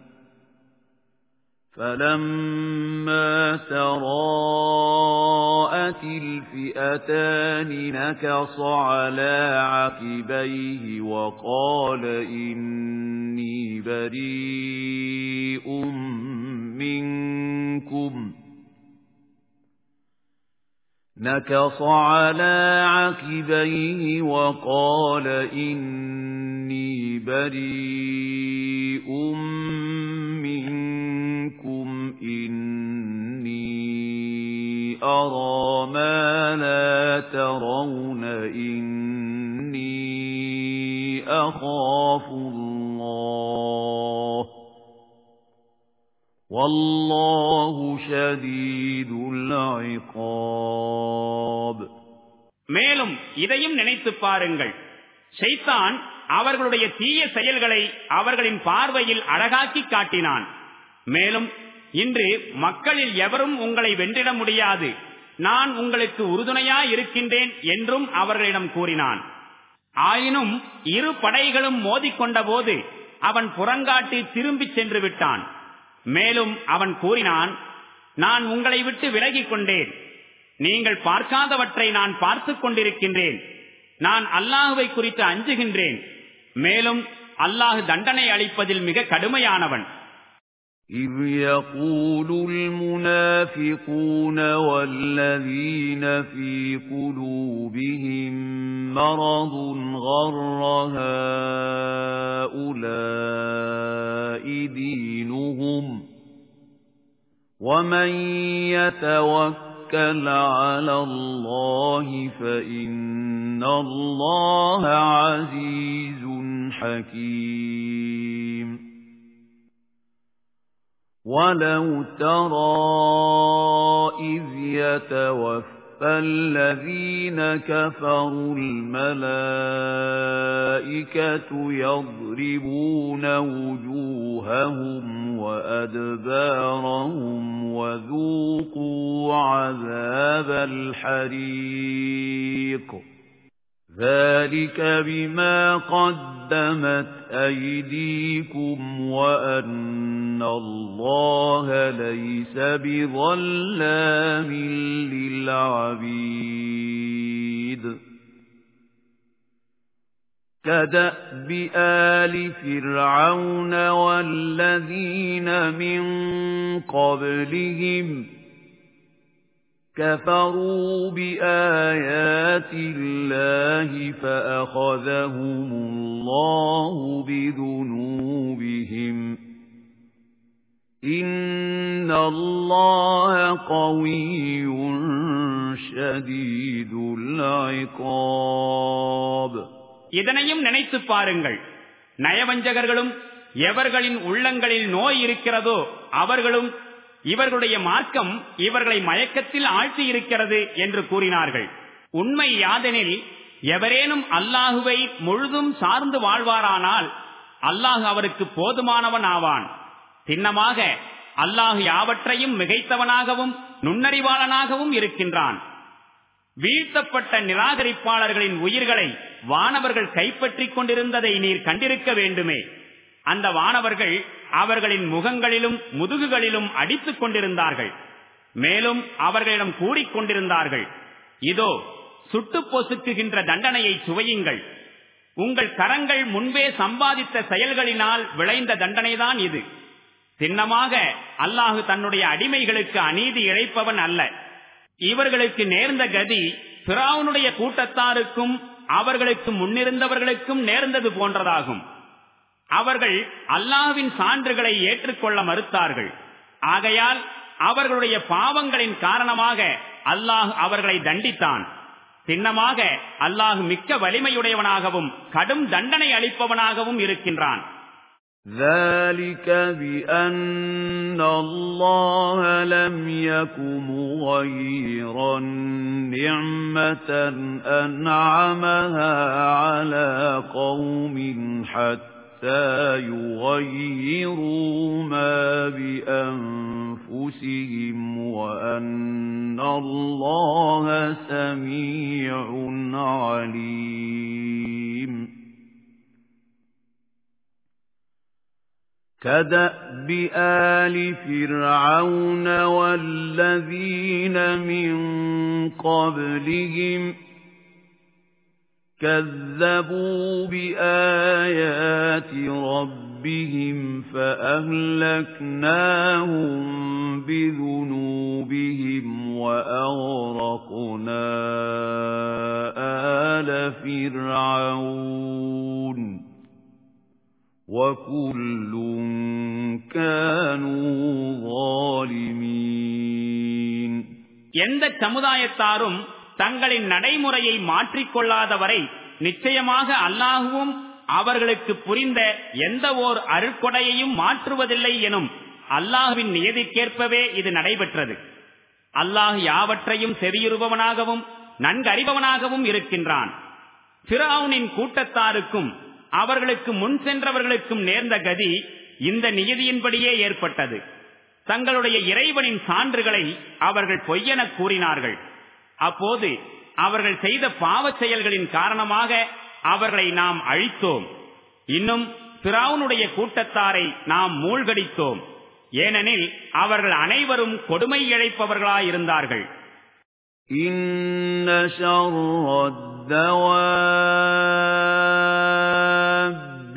Speaker 1: فَلَمَّا تَرَاءَتِ الْفِئَتَانِ نَكَصَ عَلَى عَقِبَيْهِ وَقَالَ إِنِّي بَرِيءٌ مِنْكُمْ نَكَصَ عَلَى عَقِبَيْهِ وَقَالَ إِنِّي بَرِيءٌ إِنِّي أَرَى مَا لَا تَرَوْنَ إِنِّي أَخَافُ اللَّهَ وَاللَّهُ شَدِيدُ الْعِقَابِ
Speaker 2: மேலும் இதையும் நினைத்து பாருங்கள் ஷைத்தான் அவர்களுடைய தீய செயல்களை அவர்களின் பார்வையில் அழகாக்கி காட்டினான் மேலும் இன்று மக்களில் எவரும் உங்களை வென்றிட முடியாது. நான் உங்களுக்கு உறுதுணையா இருக்கின்றேன் என்றும் அவர்களிடம் கூறினான். ஆயினும் இரு படைகளும் மோதிக்கொண்ட போது அவன் புறங்காட்டி திரும்பி சென்று விட்டான். மேலும் அவன் கூறினான் நான் உங்களை விட்டு விலகிக் கொண்டேன். நீங்கள் பார்க்காதவற்றை நான் பார்த்து கொண்டிருக்கின்றேன். நான் அல்லாஹுவை குறித்து அஞ்சுகின்றேன். மேலும் அல்லாஹு தண்டனை அளிப்பதில் மிக கடுமையானவன்.
Speaker 1: إذ يقول المنافقون والذين في قلوبهم مرض غر هؤلاء دينهم ومن يتوكل على الله فإن الله عزيز حكيم وَلَوْ تَرَى إِذْ يَتَوَفَّى الَّذِينَ كَفَرُوا الْمَلَائِكَةُ يَضْرِبُونَ وُجُوهَهُمْ وَأَدْبَارَهُمْ وَذُوقُوا عَذَابَ الْحَرِيقِ ذَلِكَ بِمَا قَدَّمَتْ أَيْدِيكُمْ وَأَنَّ اللَّهَ لَيْسَ بِظَلَّامٍ لِلْعَبِيدِ كَدَأْبِ آلِ فِرْعَوْنَ وَالَّذِينَ مِنْ قَبْلِهِمْ كَفَرُوا بِآيَاتِ اللَّهِ فَأَخَذَهُمُ اللَّهُ بِذُنُوبِهِمْ إِنَّ اللَّهَ قَوِيٌّ شَدِيدُ الْعِقَابِ
Speaker 2: இதனையும் நினைத்து பாருங்கள் நயவஞ்சகர்களும் எவர்களின் உள்ளங்களில் நோய் இருக்கிறதோ அவர்களும் இவர்களுடைய மார்க்கம் இவர்களை மயக்கத்தில் ஆழ்த்தி இருக்கிறது என்று கூறினார்கள். உண்மை யாதெனில் எவரேனும் அல்லாஹுவை முழுதும் சார்ந்து வாழ்வாரானால் அல்லாஹு அவருக்கு போதுமானவன் ஆவான். சின்னமாக அல்லாஹு யாவற்றையும் மிகைத்தவனாகவும் நுண்ணறிவாளனாகவும் இருக்கின்றான். வீழ்த்தப்பட்ட நிராகரிப்பாளர்களின் உயிர்களை வானவர்கள் கைப்பற்றிக் கொண்டிருந்ததை நீர் கண்டிருக்க வேண்டுமே. அந்த வானவர்கள் அவர்களின் முகங்களிலும் முதுகுகளிலும் அடித்துக் கொண்டிருந்தார்கள். மேலும் அவர்களிடம் கூறிக்கொண்டிருந்தார்கள் இதோ சுட்டு பொசுக்குகின்ற தண்டனையை சுவையுங்கள். உங்கள் கரங்கள் முன்பே சம்பாதித்த செயல்களினால் விளைந்த தண்டனைதான் இது. சின்னமாக அல்லாஹு தன்னுடைய அடிமைகளுக்கு அநீதி இழைப்பவன் அல்ல. இவர்களுக்கு நேர்ந்த கதி பிராவுனுடைய கூட்டத்தாருக்கும் அவர்களுக்கு முன்னிருந்தவர்களுக்கும் நேர்ந்தது போன்றதாகும். அவர்கள் அல்லாவின் சான்றுகளை ஏற்றுக்கொள்ள மறுத்தார்கள் ஆகையால் அவர்களுடைய பாவங்களின் காரணமாக அல்லாஹ் அவர்களை தண்டித்தான் சின்னமாக அல்லாஹு மிக்க வலிமையுடையவனாகவும் கடும் தண்டனை அளிப்பவனாகவும் இருக்கின்றான்
Speaker 1: ذَلِكَ بِأَنَّ اللَّهَ لَمْ يَكُ مُغَيِّرًا نِّعْمَةً أَنْعَمَهَا عَلَى قَوْمٍ حَتَّى يُغَيِّرُوا مَا بِأَنفُسِهِمْ وَأَنَّ اللَّهَ سَمِيعٌ عَلِيمٌ كَدَأْبِ آلِ فِرْعَوْنَ وَالَّذِينَ مِن قَبْلِهِمْ كَذَّبُوا بِآيَاتِ رَبِّهِمْ فَأَهْلَكْنَاهُم بِذُنُوبِهِمْ وَأَغْرَقْنَا آلَ فِرْعَوْنَ وَكُلٌّ كَانُوا ظَالِمِينَ
Speaker 2: எந்த சமுதாயத்தாரும் தங்களின் நடைமுறையை மாற்றிக்கொள்ளாதவரை நிச்சயமாக அல்லாஹுவும் அவர்களுக்கு புரிந்த எந்த ஓர் அருட்கொடையையும் மாற்றுவதில்லை எனும் அல்லாஹுவின் நியதிக்கேற்பவே இது நடைபெற்றது. அல்லாஹ் யாவற்றையும் செவியுறுபவனாகவும் நன்கறிபவனாகவும் இருக்கின்றான். சிறாவுனின் கூட்டத்தாருக்கும் அவர்களுக்கு முன் சென்றவர்களுக்கும் நேர்ந்த கதி இந்த நியதியின்படியே ஏற்பட்டது. தங்களுடைய இறைவனின் சான்றுகளை அவர்கள் பொய்யென கூறினார்கள். அப்போது அவர்கள் செய்த பாவச் செயல்களின் காரணமாக அவர்களை நாம் அழித்தோம் இன்னும் பிராவுனுடைய கூட்டத்தாரை நாம் மூழ்கடித்தோம் ஏனெனில் அவர்கள் அனைவரும் கொடுமை இழைப்பவர்களாயிருந்தார்கள்
Speaker 1: إِنَّ شَرَّ الدَّوَابِّ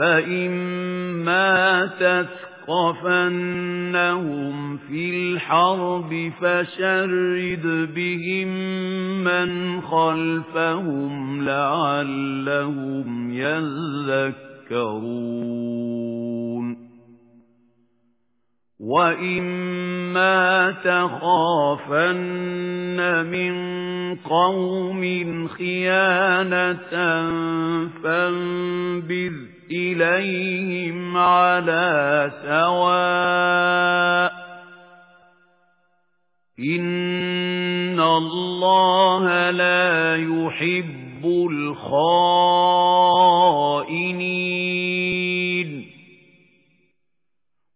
Speaker 1: فَإِمَّا تَثْقَفَنَّهُمْ فِي الْحَرْبِ فَشَرِّدْ بِهِمْ مَنْ خَلْفَهُمْ لَعَلَّهُمْ يَذَّكَّرُونَ وَإِمَّا تَخَافَنَّ مِنْ قَوْمٍ خِيَانَةً فَانبِذْ إِلَيْهِمْ عَلَى سَوَاءٍ إِنَّ اللَّهَ لَا يُحِبُّ الْخَائِنِينَ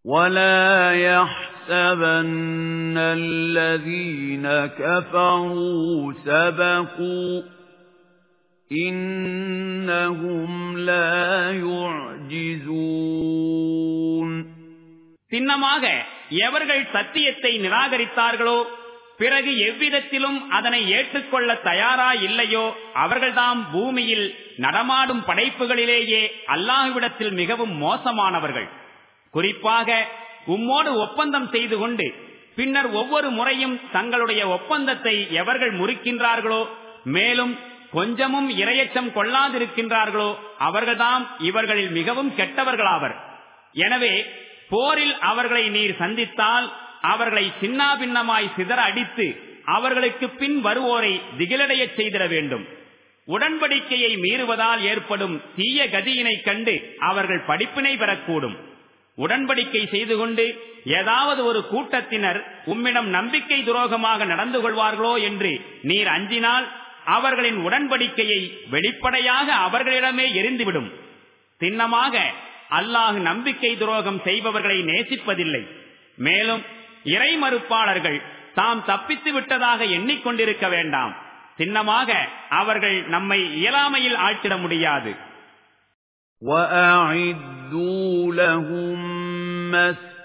Speaker 1: وَلَا يَحْسَبَنَّ الَّذِينَ كَفَرُوا سَبَقُوا إِنَّهُمْ لَا يُعْجِزُونَ
Speaker 2: சின்னமாக எவர்கள் சத்தியத்தை நிராகரித்தார்களோ பிறகு எவ்விதத்திலும் அதனை ஏற்றுக்கொள்ள தயாரா இல்லையோ அவர்கள்தாம் பூமியில் நடமாடும் படைப்புகளிலேயே அல்லாஹ்விடத்தில் மிகவும் மோசமானவர்கள் குறிப்பாக உம்மோடு ஒப்பந்தம் செய்து கொண்டு பின்னர் ஒவ்வொரு முறையும் தங்களுடைய ஒப்பந்தத்தை எவர்கள் முறிக்கின்றார்களோ மேலும் கொஞ்சமும் இரையச்சம் கொள்ளாதிருக்கின்றார்களோ அவர்கள்தாம் இவர்களில் மிகவும் கெட்டவர்களாவர். எனவே போரில் அவர்களை நீர் சந்தித்தால் அவர்களை சின்னாபின்னமாய் சிதற அடித்து அவர்களுக்கு பின் வருவோரை திகிலடைய செய்திட வேண்டும். உடன்படிக்கையை மீறுவதால் ஏற்படும் தீய கதியினைக் கண்டு அவர்கள் படிப்பினை பெறக்கூடும். உடன்படிக்கை செய்து கொண்டு ஏதாவது ஒரு கூட்டத்தினர் உம்மிடம் நம்பிக்கை துரோகமாக நடந்து கொள்வார்களோ என்று நீர் அஞ்சினால் அவர்களின் உடன்படிக்கையை வெளிப்படையாக அவர்களிடமே எரிந்துவிடும் சின்னமாக அல்லாஹ் நம்பிக்கை துரோகம் செய்பவர்களை நேசிப்பதில்லை மேலும் இறை மறுப்பாளர்கள் தாம் தப்பித்து விட்டதாக எண்ணிக்கொண்டிருக்க வேண்டாம் சின்னமாக அவர்கள் நம்மை இயலாமையில் ஆழ்த்திட முடியாது
Speaker 1: وَأَعِدُّوا لَهُم مَّا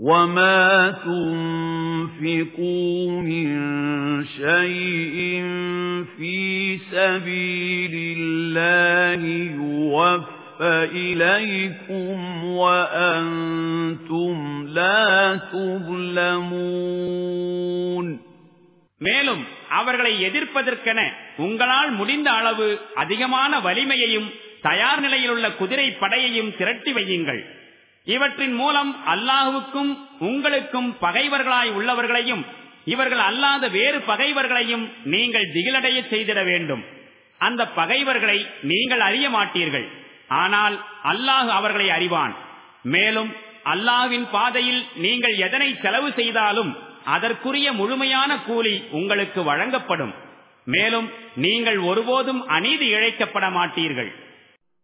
Speaker 1: وَمَا تُنفِقُوا مِن شَيْءٍ فِي سَبِيلِ اللَّهِ يُوَفَّ إِلَيْكُمْ وَأَنْتُمْ لَا تُظْلَمُونَ
Speaker 2: மேலும் அவர்களை எதிர்ப்பதற்கென உங்களால் முடிந்த அளவு அதிகமான வலிமையையும் தயார் நிலையிலுள்ள குதிரை படையையும் திரட்டி வையுங்கள் இவற்றின் மூலம் அல்லாஹுவுக்கும் உங்களுக்கும் பகைவர்களாய் உள்ளவர்களையும் இவர்கள் அல்லாத வேறு பகைவர்களையும் நீங்கள் திகிலடைய செய்திட வேண்டும். அந்த பகைவர்களை நீங்கள் அறிய மாட்டீர்கள். ஆனால் அல்லாஹு அவர்களை அறிவான். மேலும் அல்லாஹ்வின் பாதையில் நீங்கள் எதனை செலவு செய்தாலும் அதற்குரிய முழுமையான கூலி உங்களுக்கு வழங்கப்படும். மேலும் நீங்கள் ஒருபோதும் அநீதி இழைக்கப்பட மாட்டீர்கள்.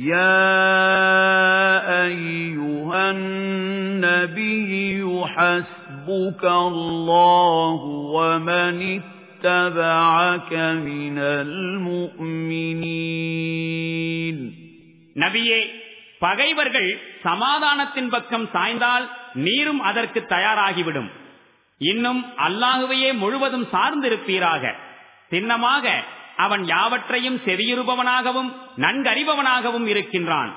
Speaker 1: يَا أَيُّهَا النَّبِيُّ حَسْبُكَ اللَّهُ وَمَنِ اتَّبَعَكَ مِنَ الْمُؤْمِنِينَ
Speaker 2: நபியே பகைவர்கள் சமாதானத்தின் பக்கம் சாய்ந்தால் நீரும் அதற்கு தயாராகிவிடும் இன்னும் அல்லாஹுவையே முழுவதும் சார்ந்திருப்பீராக சின்னமாக அவன் யாவற்றையும் செவியுறுபவனாகவும் நன்கறிபவனாகவும் இருக்கின்றான்.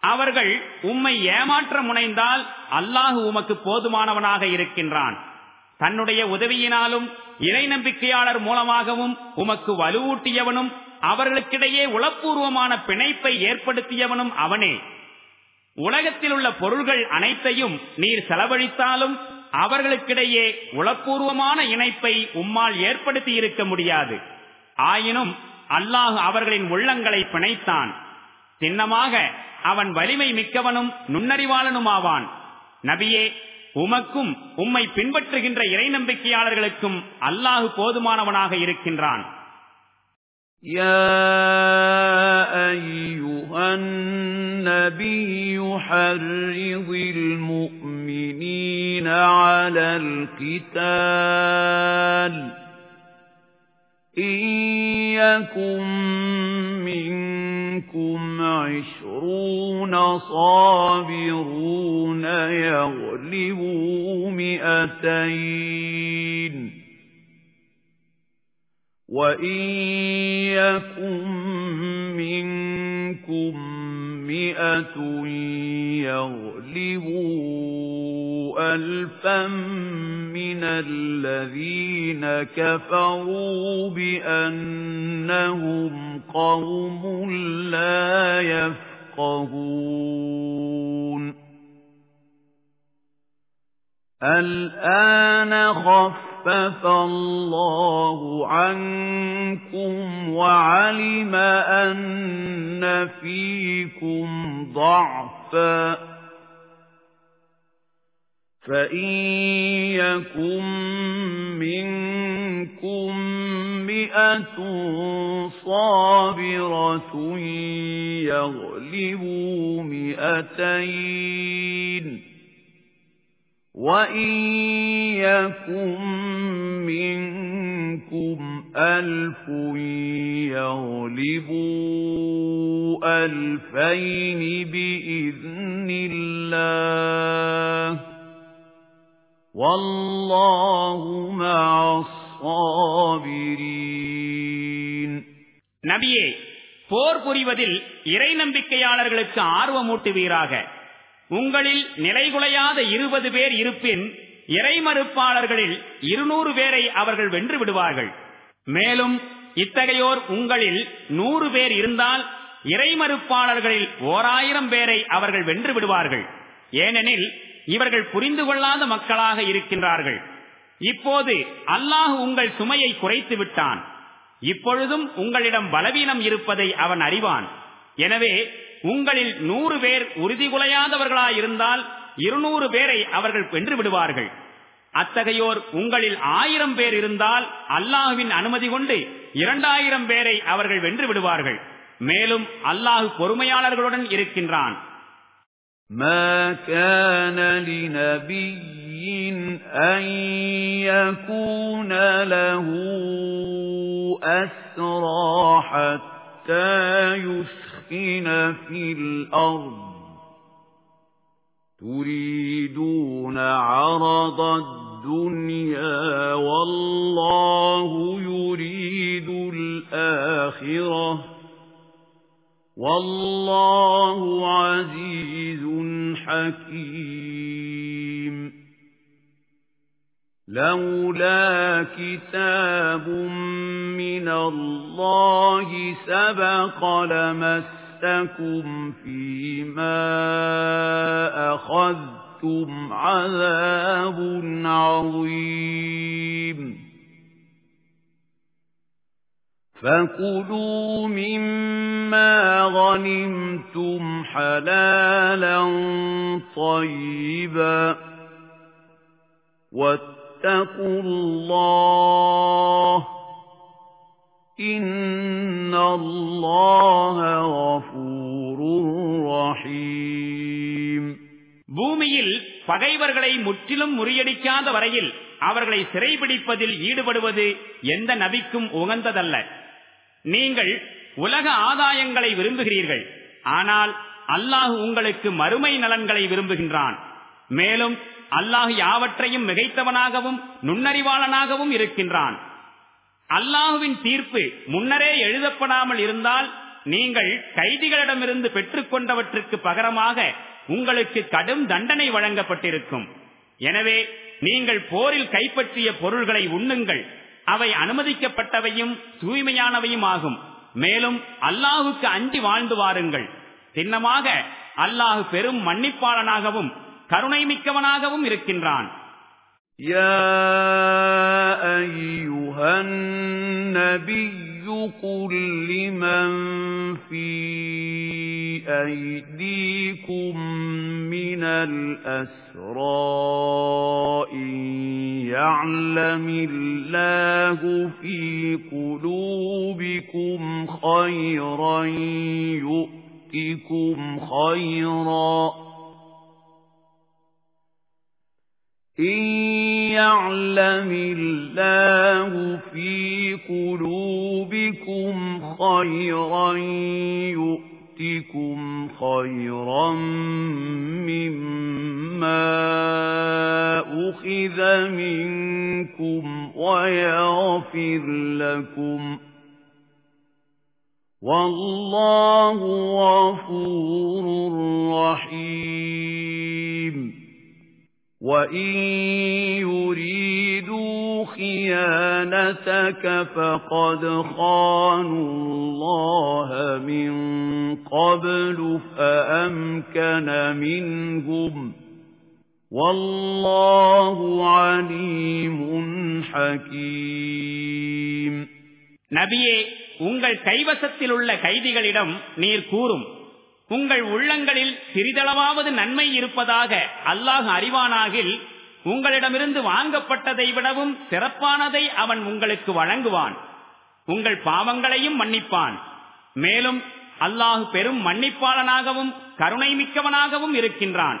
Speaker 2: அவர்கள் உம்மை ஏமாற்ற முனைந்தால் அல்லாஹு உமக்கு போதுமானவனாக இருக்கின்றான். தன்னுடைய உதவியினாலும் இறை நம்பிக்கையாளர் மூலமாகவும் உமக்கு வலுவூட்டியவனும் அவர்களுக்கிடையே உளப்பூர்வமான பிணைப்பை ஏற்படுத்தியவனும் அவனே. உலகத்தில் உள்ள பொருள்கள் அனைத்தையும் நீர் செலவழித்தாலும் அவர்களுக்கிடையே உளப்பூர்வமான இணைப்பை உம்மால் ஏற்படுத்தி இருக்க முடியாது. ஆயினும் அல்லாஹு அவர்களின் உள்ளங்களை பிணைத்தான் சின்னமாக அவன் வலிமை மிக்கவனும் நுண்ணறிவாளனுமாவான் நபியே உமக்கும் உம்மை பின்பற்றுகின்ற இறை நம்பிக்கையாளர்களுக்கும் அல்லாஹு போதுமானவனாக இருக்கின்றான்
Speaker 1: يا أيها النبي حرض المؤمنين على القتال إِن يَكُن مِّنكُمْ عِشْرُونَ صَابِرُونَ يَغْلِبُوا مِائَتَيْنِ وَإِن يَكُن مِّنكُم مِّائَةٌ يَغْلِبُوا أَلْفًا مِّنَ الَّذِينَ كَفَرُوا بِأَنَّهُمْ قَوْمٌ لَّا يَفْقَهُونَ. الْآنَ خَفَّفَ خفف الله عنكم وعلم أن فيكم ضعفا فإن يكن منكم مئة صابرة يغلبوا مئتين وَإِن يَكُن مِّنكُمْ أَلْفٌ يَغْلِبُوا أَلْفَيْنِ بِإِذْنِ اللَّهِ وَاللَّهُ مَعَ الصَّابِرِينَ
Speaker 2: நபியே போர் புரிவதில் இறை நம்பிக்கையாளர்களுக்கு ஆர்வமூட்டுவீராக உங்களில் நிலைகுலையாத இருபது பேர் இருப்பின் இறைமறுப்பாளர்களில் இருநூறு பேரை அவர்கள் வென்று விடுவார்கள். மேலும் இத்தகையோர் உங்களில் நூறு பேர் இருந்தால் இறைமறுப்பாளர்களில் ஓராயிரம் பேரை அவர்கள் வென்று விடுவார்கள். ஏனெனில் இவர்கள் புரிந்து கொள்ளாத மக்களாக இருக்கின்றார்கள். இப்போது அல்லாஹ் உங்கள் சுமையை குறைத்து விட்டான். இப்பொழுதும் உங்களிடம் பலவீனம் இருப்பதை அவன் அறிவான். எனவே உங்களில் நூறு பேர் உறுதி குலையாதவர்களாயிருந்தால் இருநூறு பேரை அவர்கள் வென்று விடுவார்கள் அத்தகையோர் உங்களில் ஆயிரம் பேர் இருந்தால் அல்லாஹுவின் அனுமதி கொண்டு இரண்டாயிரம் பேரை அவர்கள் வென்று விடுவார்கள் மேலும் அல்லாஹு பொறுமையாளர்களுடன் இருக்கின்றான்
Speaker 1: ما كان لنبي أن يكون له أسرى حتى يسخن في الأرض تريدون عرض الدنيا والله يريد الآخرة والله عزيز حكيم لولا كتاب من الله سبق لمستكم فيما أخذتم عذاب عظيم. فكلوا مما غنمتم حلالا طيبا. واتقوا الله إِنَّ اللَّهَ غَفُورٌ رَّحِيمٌ
Speaker 2: பூமியில் பகைவர்களை முற்றிலும் முறியடிக்காத வரையில் அவர்களை சிறைபிடிப்பதில் ஈடுபடுவது எந்த நபிக்கும் உகந்ததல்ல நீங்கள் உலக ஆதாயங்களை விரும்புகிறீர்கள் ஆனால் அல்லாஹ் உங்களுக்கு மறுமை நலன்களை விரும்புகின்றான் மேலும் அல்லாஹ் யாவற்றையும் மிகைத்தவனாகவும் நுண்ணறிவாளனாகவும் இருக்கின்றான். அல்லாஹுவின் தீர்ப்பு முன்னரே எழுதப்படாமல் இருந்தால் நீங்கள் கைதிகளிடமிருந்து பெற்றுக்கொண்டவற்றுக்கு பகரமாக உங்களுக்கு கடும் தண்டனை வழங்கப்பட்டிருக்கும். எனவே நீங்கள் போரில் கைப்பற்றிய பொருள்களை உண்ணுங்கள். அவை அனுமதிக்கப்பட்டவையும் தூய்மையானவையும் ஆகும். மேலும் அல்லாஹுக்கு அஞ்சி வாழ்ந்து வாருங்கள். சின்னமாக அல்லாஹு பெரும் மன்னிப்பாளனாகவும் கருணை மிக்கவனாகவும் இருக்கின்றான்
Speaker 1: يا أيها النبي قل لمن في أيديكم من الأسراء يعلم الله في قلوبكم خيرا يؤتكم خيرا إن يعلم الله في قلوبكم خيرا يؤتكم خيرا مما أخذ منكم ويغفر لكم والله غفور رحيم وَإِن يُرِيدُوا خِيَانَتَكَ فَقَدْ خَانُوا اللَّهَ مِن قَبْلُ فَأَمْكَنَ مِنْهُمْ والله عليم حكيم
Speaker 2: நபியே உங்கள் கைவசத்தில் உள்ள கைதிகளிடம் நீர் கூறும் உங்கள் உள்ளங்களில் சிறிதளவாவது நன்மை இருப்பதாக அல்லாஹ் அறிவானாகில் உங்களிடமிருந்து வாங்கப்பட்டதை விடவும் சிறப்பானதை அவன் உங்களுக்கு வழங்குவான். உங்கள் பாவங்களையும் மன்னிப்பான். மேலும் அல்லாஹு பெரும் மன்னிப்பாளனாகவும் கருணை மிக்கவனாகவும் இருக்கின்றான்.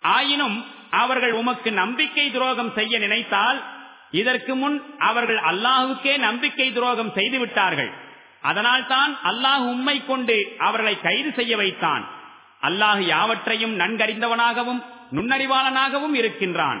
Speaker 2: ஆயினும் அவர்கள் உமக்கு நம்பிக்கை துரோகம் செய்ய நினைத்தால் இதற்கு முன் அவர்கள் அல்லாஹுக்கே நம்பிக்கை துரோகம் செய்துவிட்டார்கள். அதனால்தான் அல்லாஹ் உம்மை கொண்டு அவர்களை கைது செய்ய வைத்தான். அல்லாஹ் யாவற்றையும் நன்கறிந்தவனாகவும் நுண்ணறிவாளனாகவும் இருக்கின்றான்.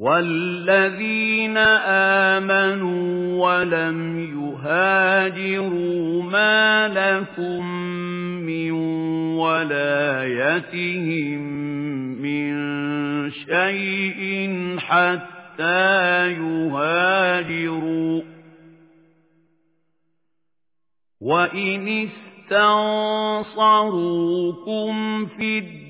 Speaker 1: وَالَّذِينَ آمَنُوا وَلَمْ يُهَاجِرُوا مَا لَكُمْ مِنْ وَلَايَتِهِمْ مِنْ شَيْءٍ حَتَّى يُهَاجِرُوا وَإِنِ اسْتَنصَرُوكُمْ فِي الدِّينِ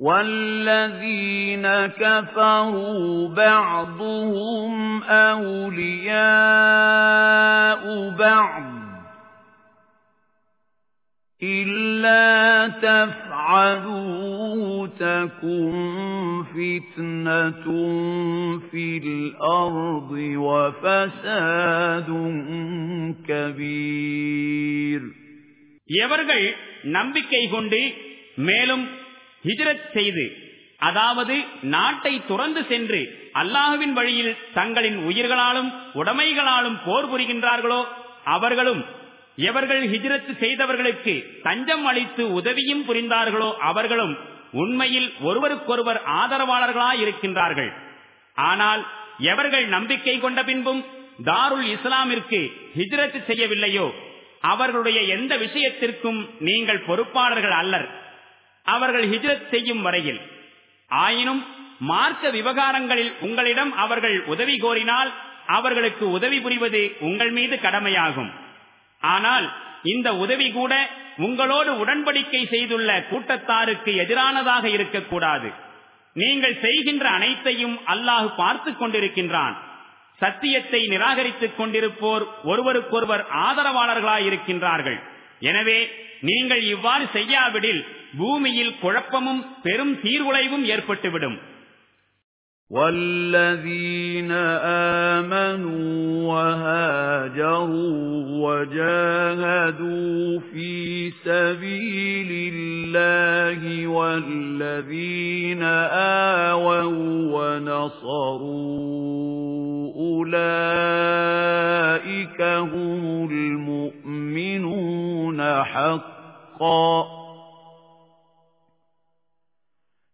Speaker 1: وَالَّذِينَ كَفَرُوا بَعْضُهُمْ أَوْلِيَاءُ بَعْضٍ إِلَّا تَفْعَلُوا تَكُنْ فِتْنَةٌ فِي الْأَرْضِ وَفَسَادٌ كَبِيرٌ
Speaker 2: எவர்கள் நம்பிக்கை கொண்டு மேலும் ஹிஜ்ரத் செய்து அதாவது நாட்டை துறந்து சென்று அல்லாஹுவின் வழியில் தங்களின் உயிர்களாலும் உடைமைகளாலும் போர் புரிகின்றார்களோ அவர்களும் எவர்கள் ஹிஜரத்து செய்தவர்களுக்கு தஞ்சம் அளித்து உதவியும் புரிந்தார்களோ அவர்களும் உண்மையில் ஒருவருக்கொருவர் ஆதரவாளர்களாய் இருக்கின்றார்கள். ஆனால் எவர்கள் நம்பிக்கை கொண்ட பின்பும் தாருல் இஸ்லாமிற்கு ஹிஜரத்து செய்யவில்லையோ அவர்களுடைய எந்த விஷயத்திற்கும் நீங்கள் பொறுப்பாளர்கள் அல்லர். அவர்கள் ஹிஜ்ரத் செய்யும் வரையில். ஆயினும் மார்க்க விவகாரங்களில் உங்களிடம் அவர்கள் உதவி கோரினால் அவர்களுக்கு உதவி புரிவது உங்கள் மீது கடமையாகும். ஆனால் இந்த உதவி கூட உங்களோடு உடன்படிக்கை செய்துள்ள கூட்டத்தாருக்கு எதிரானதாக இருக்கக்கூடாது. நீங்கள் செய்கின்ற அனைத்தையும் அல்லாஹு பார்த்து கொண்டிருக்கின்றான். சத்தியத்தை நிராகரித்துக் கொண்டிருப்போர் ஒருவருக்கொருவர் ஆதரவாளர்களாயிருக்கின்றார்கள். எனவே நீங்கள் இவ்வாறு செய்யாவிடில் பூமியில் குழப்பமும் பெரும் சீர்குலைவும் ஏற்பட்டுவிடும்
Speaker 1: وَالَّذِينَ آمَنُوا وَهَاجَرُوا وَجَاهَدُوا فِي سَبِيلِ اللَّهِ وَالَّذِينَ آوَوا وَنَصَرُوا أُولَئِكَ هُمُ الْمُؤْمِنُونَ حَقًّا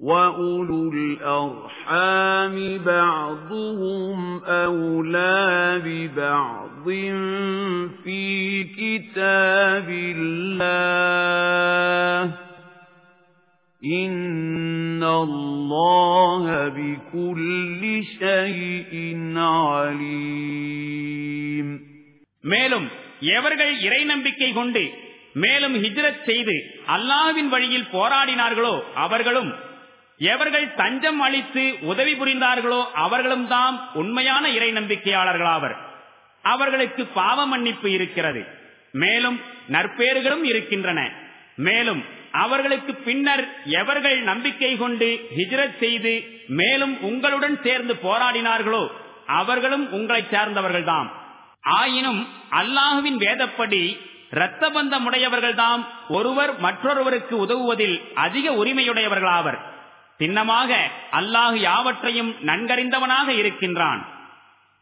Speaker 1: وَأُولُو الْأَرْحَامِ بَعْضُهُمْ أَوْلَى بِبَعْضٍ فِي كِتَابِ اللَّهِ إِنَّ إِنَّ اللَّهَ بِكُلِّ شَيْءٍ عَلِيمٌ
Speaker 2: மேலும் எவர்கள் இறை நம்பிக்கை கொண்டு மேலும் ஹிஜ்ரத் செய்து அல்லாஹ்வின் வழியில் போராடினார்களோ அவர்களும் எவர்கள் தஞ்சம் அளித்து உதவி புரிந்தார்களோ அவர்களும் தாம் உண்மையான இறை நம்பிக்கையாளர்களாவர். அவர்களுக்கு பாவ மன்னிப்பு இருக்கிறது. மேலும் நற்பேறுகளும் இருக்கின்றன. மேலும் அவர்களுக்கு பின்னர் எவர்கள் நம்பிக்கை கொண்டு ஹிஜ்ரத் செய்து மேலும் உங்களுடன் சேர்ந்து போராடினார்களோ அவர்களும் உங்களை சேர்ந்தவர்கள்தாம். ஆயினும் அல்லாஹுவின் வேதப்படி இரத்த பந்தமுடையவர்கள்தாம் ஒருவர் மற்றொருவருக்கு உதவுவதில் அதிக உரிமையுடையவர்களாவர். சின்னமாக அல்லாஹு யாவற்றையும் நன்கறிந்தவனாக இருக்கின்றான்.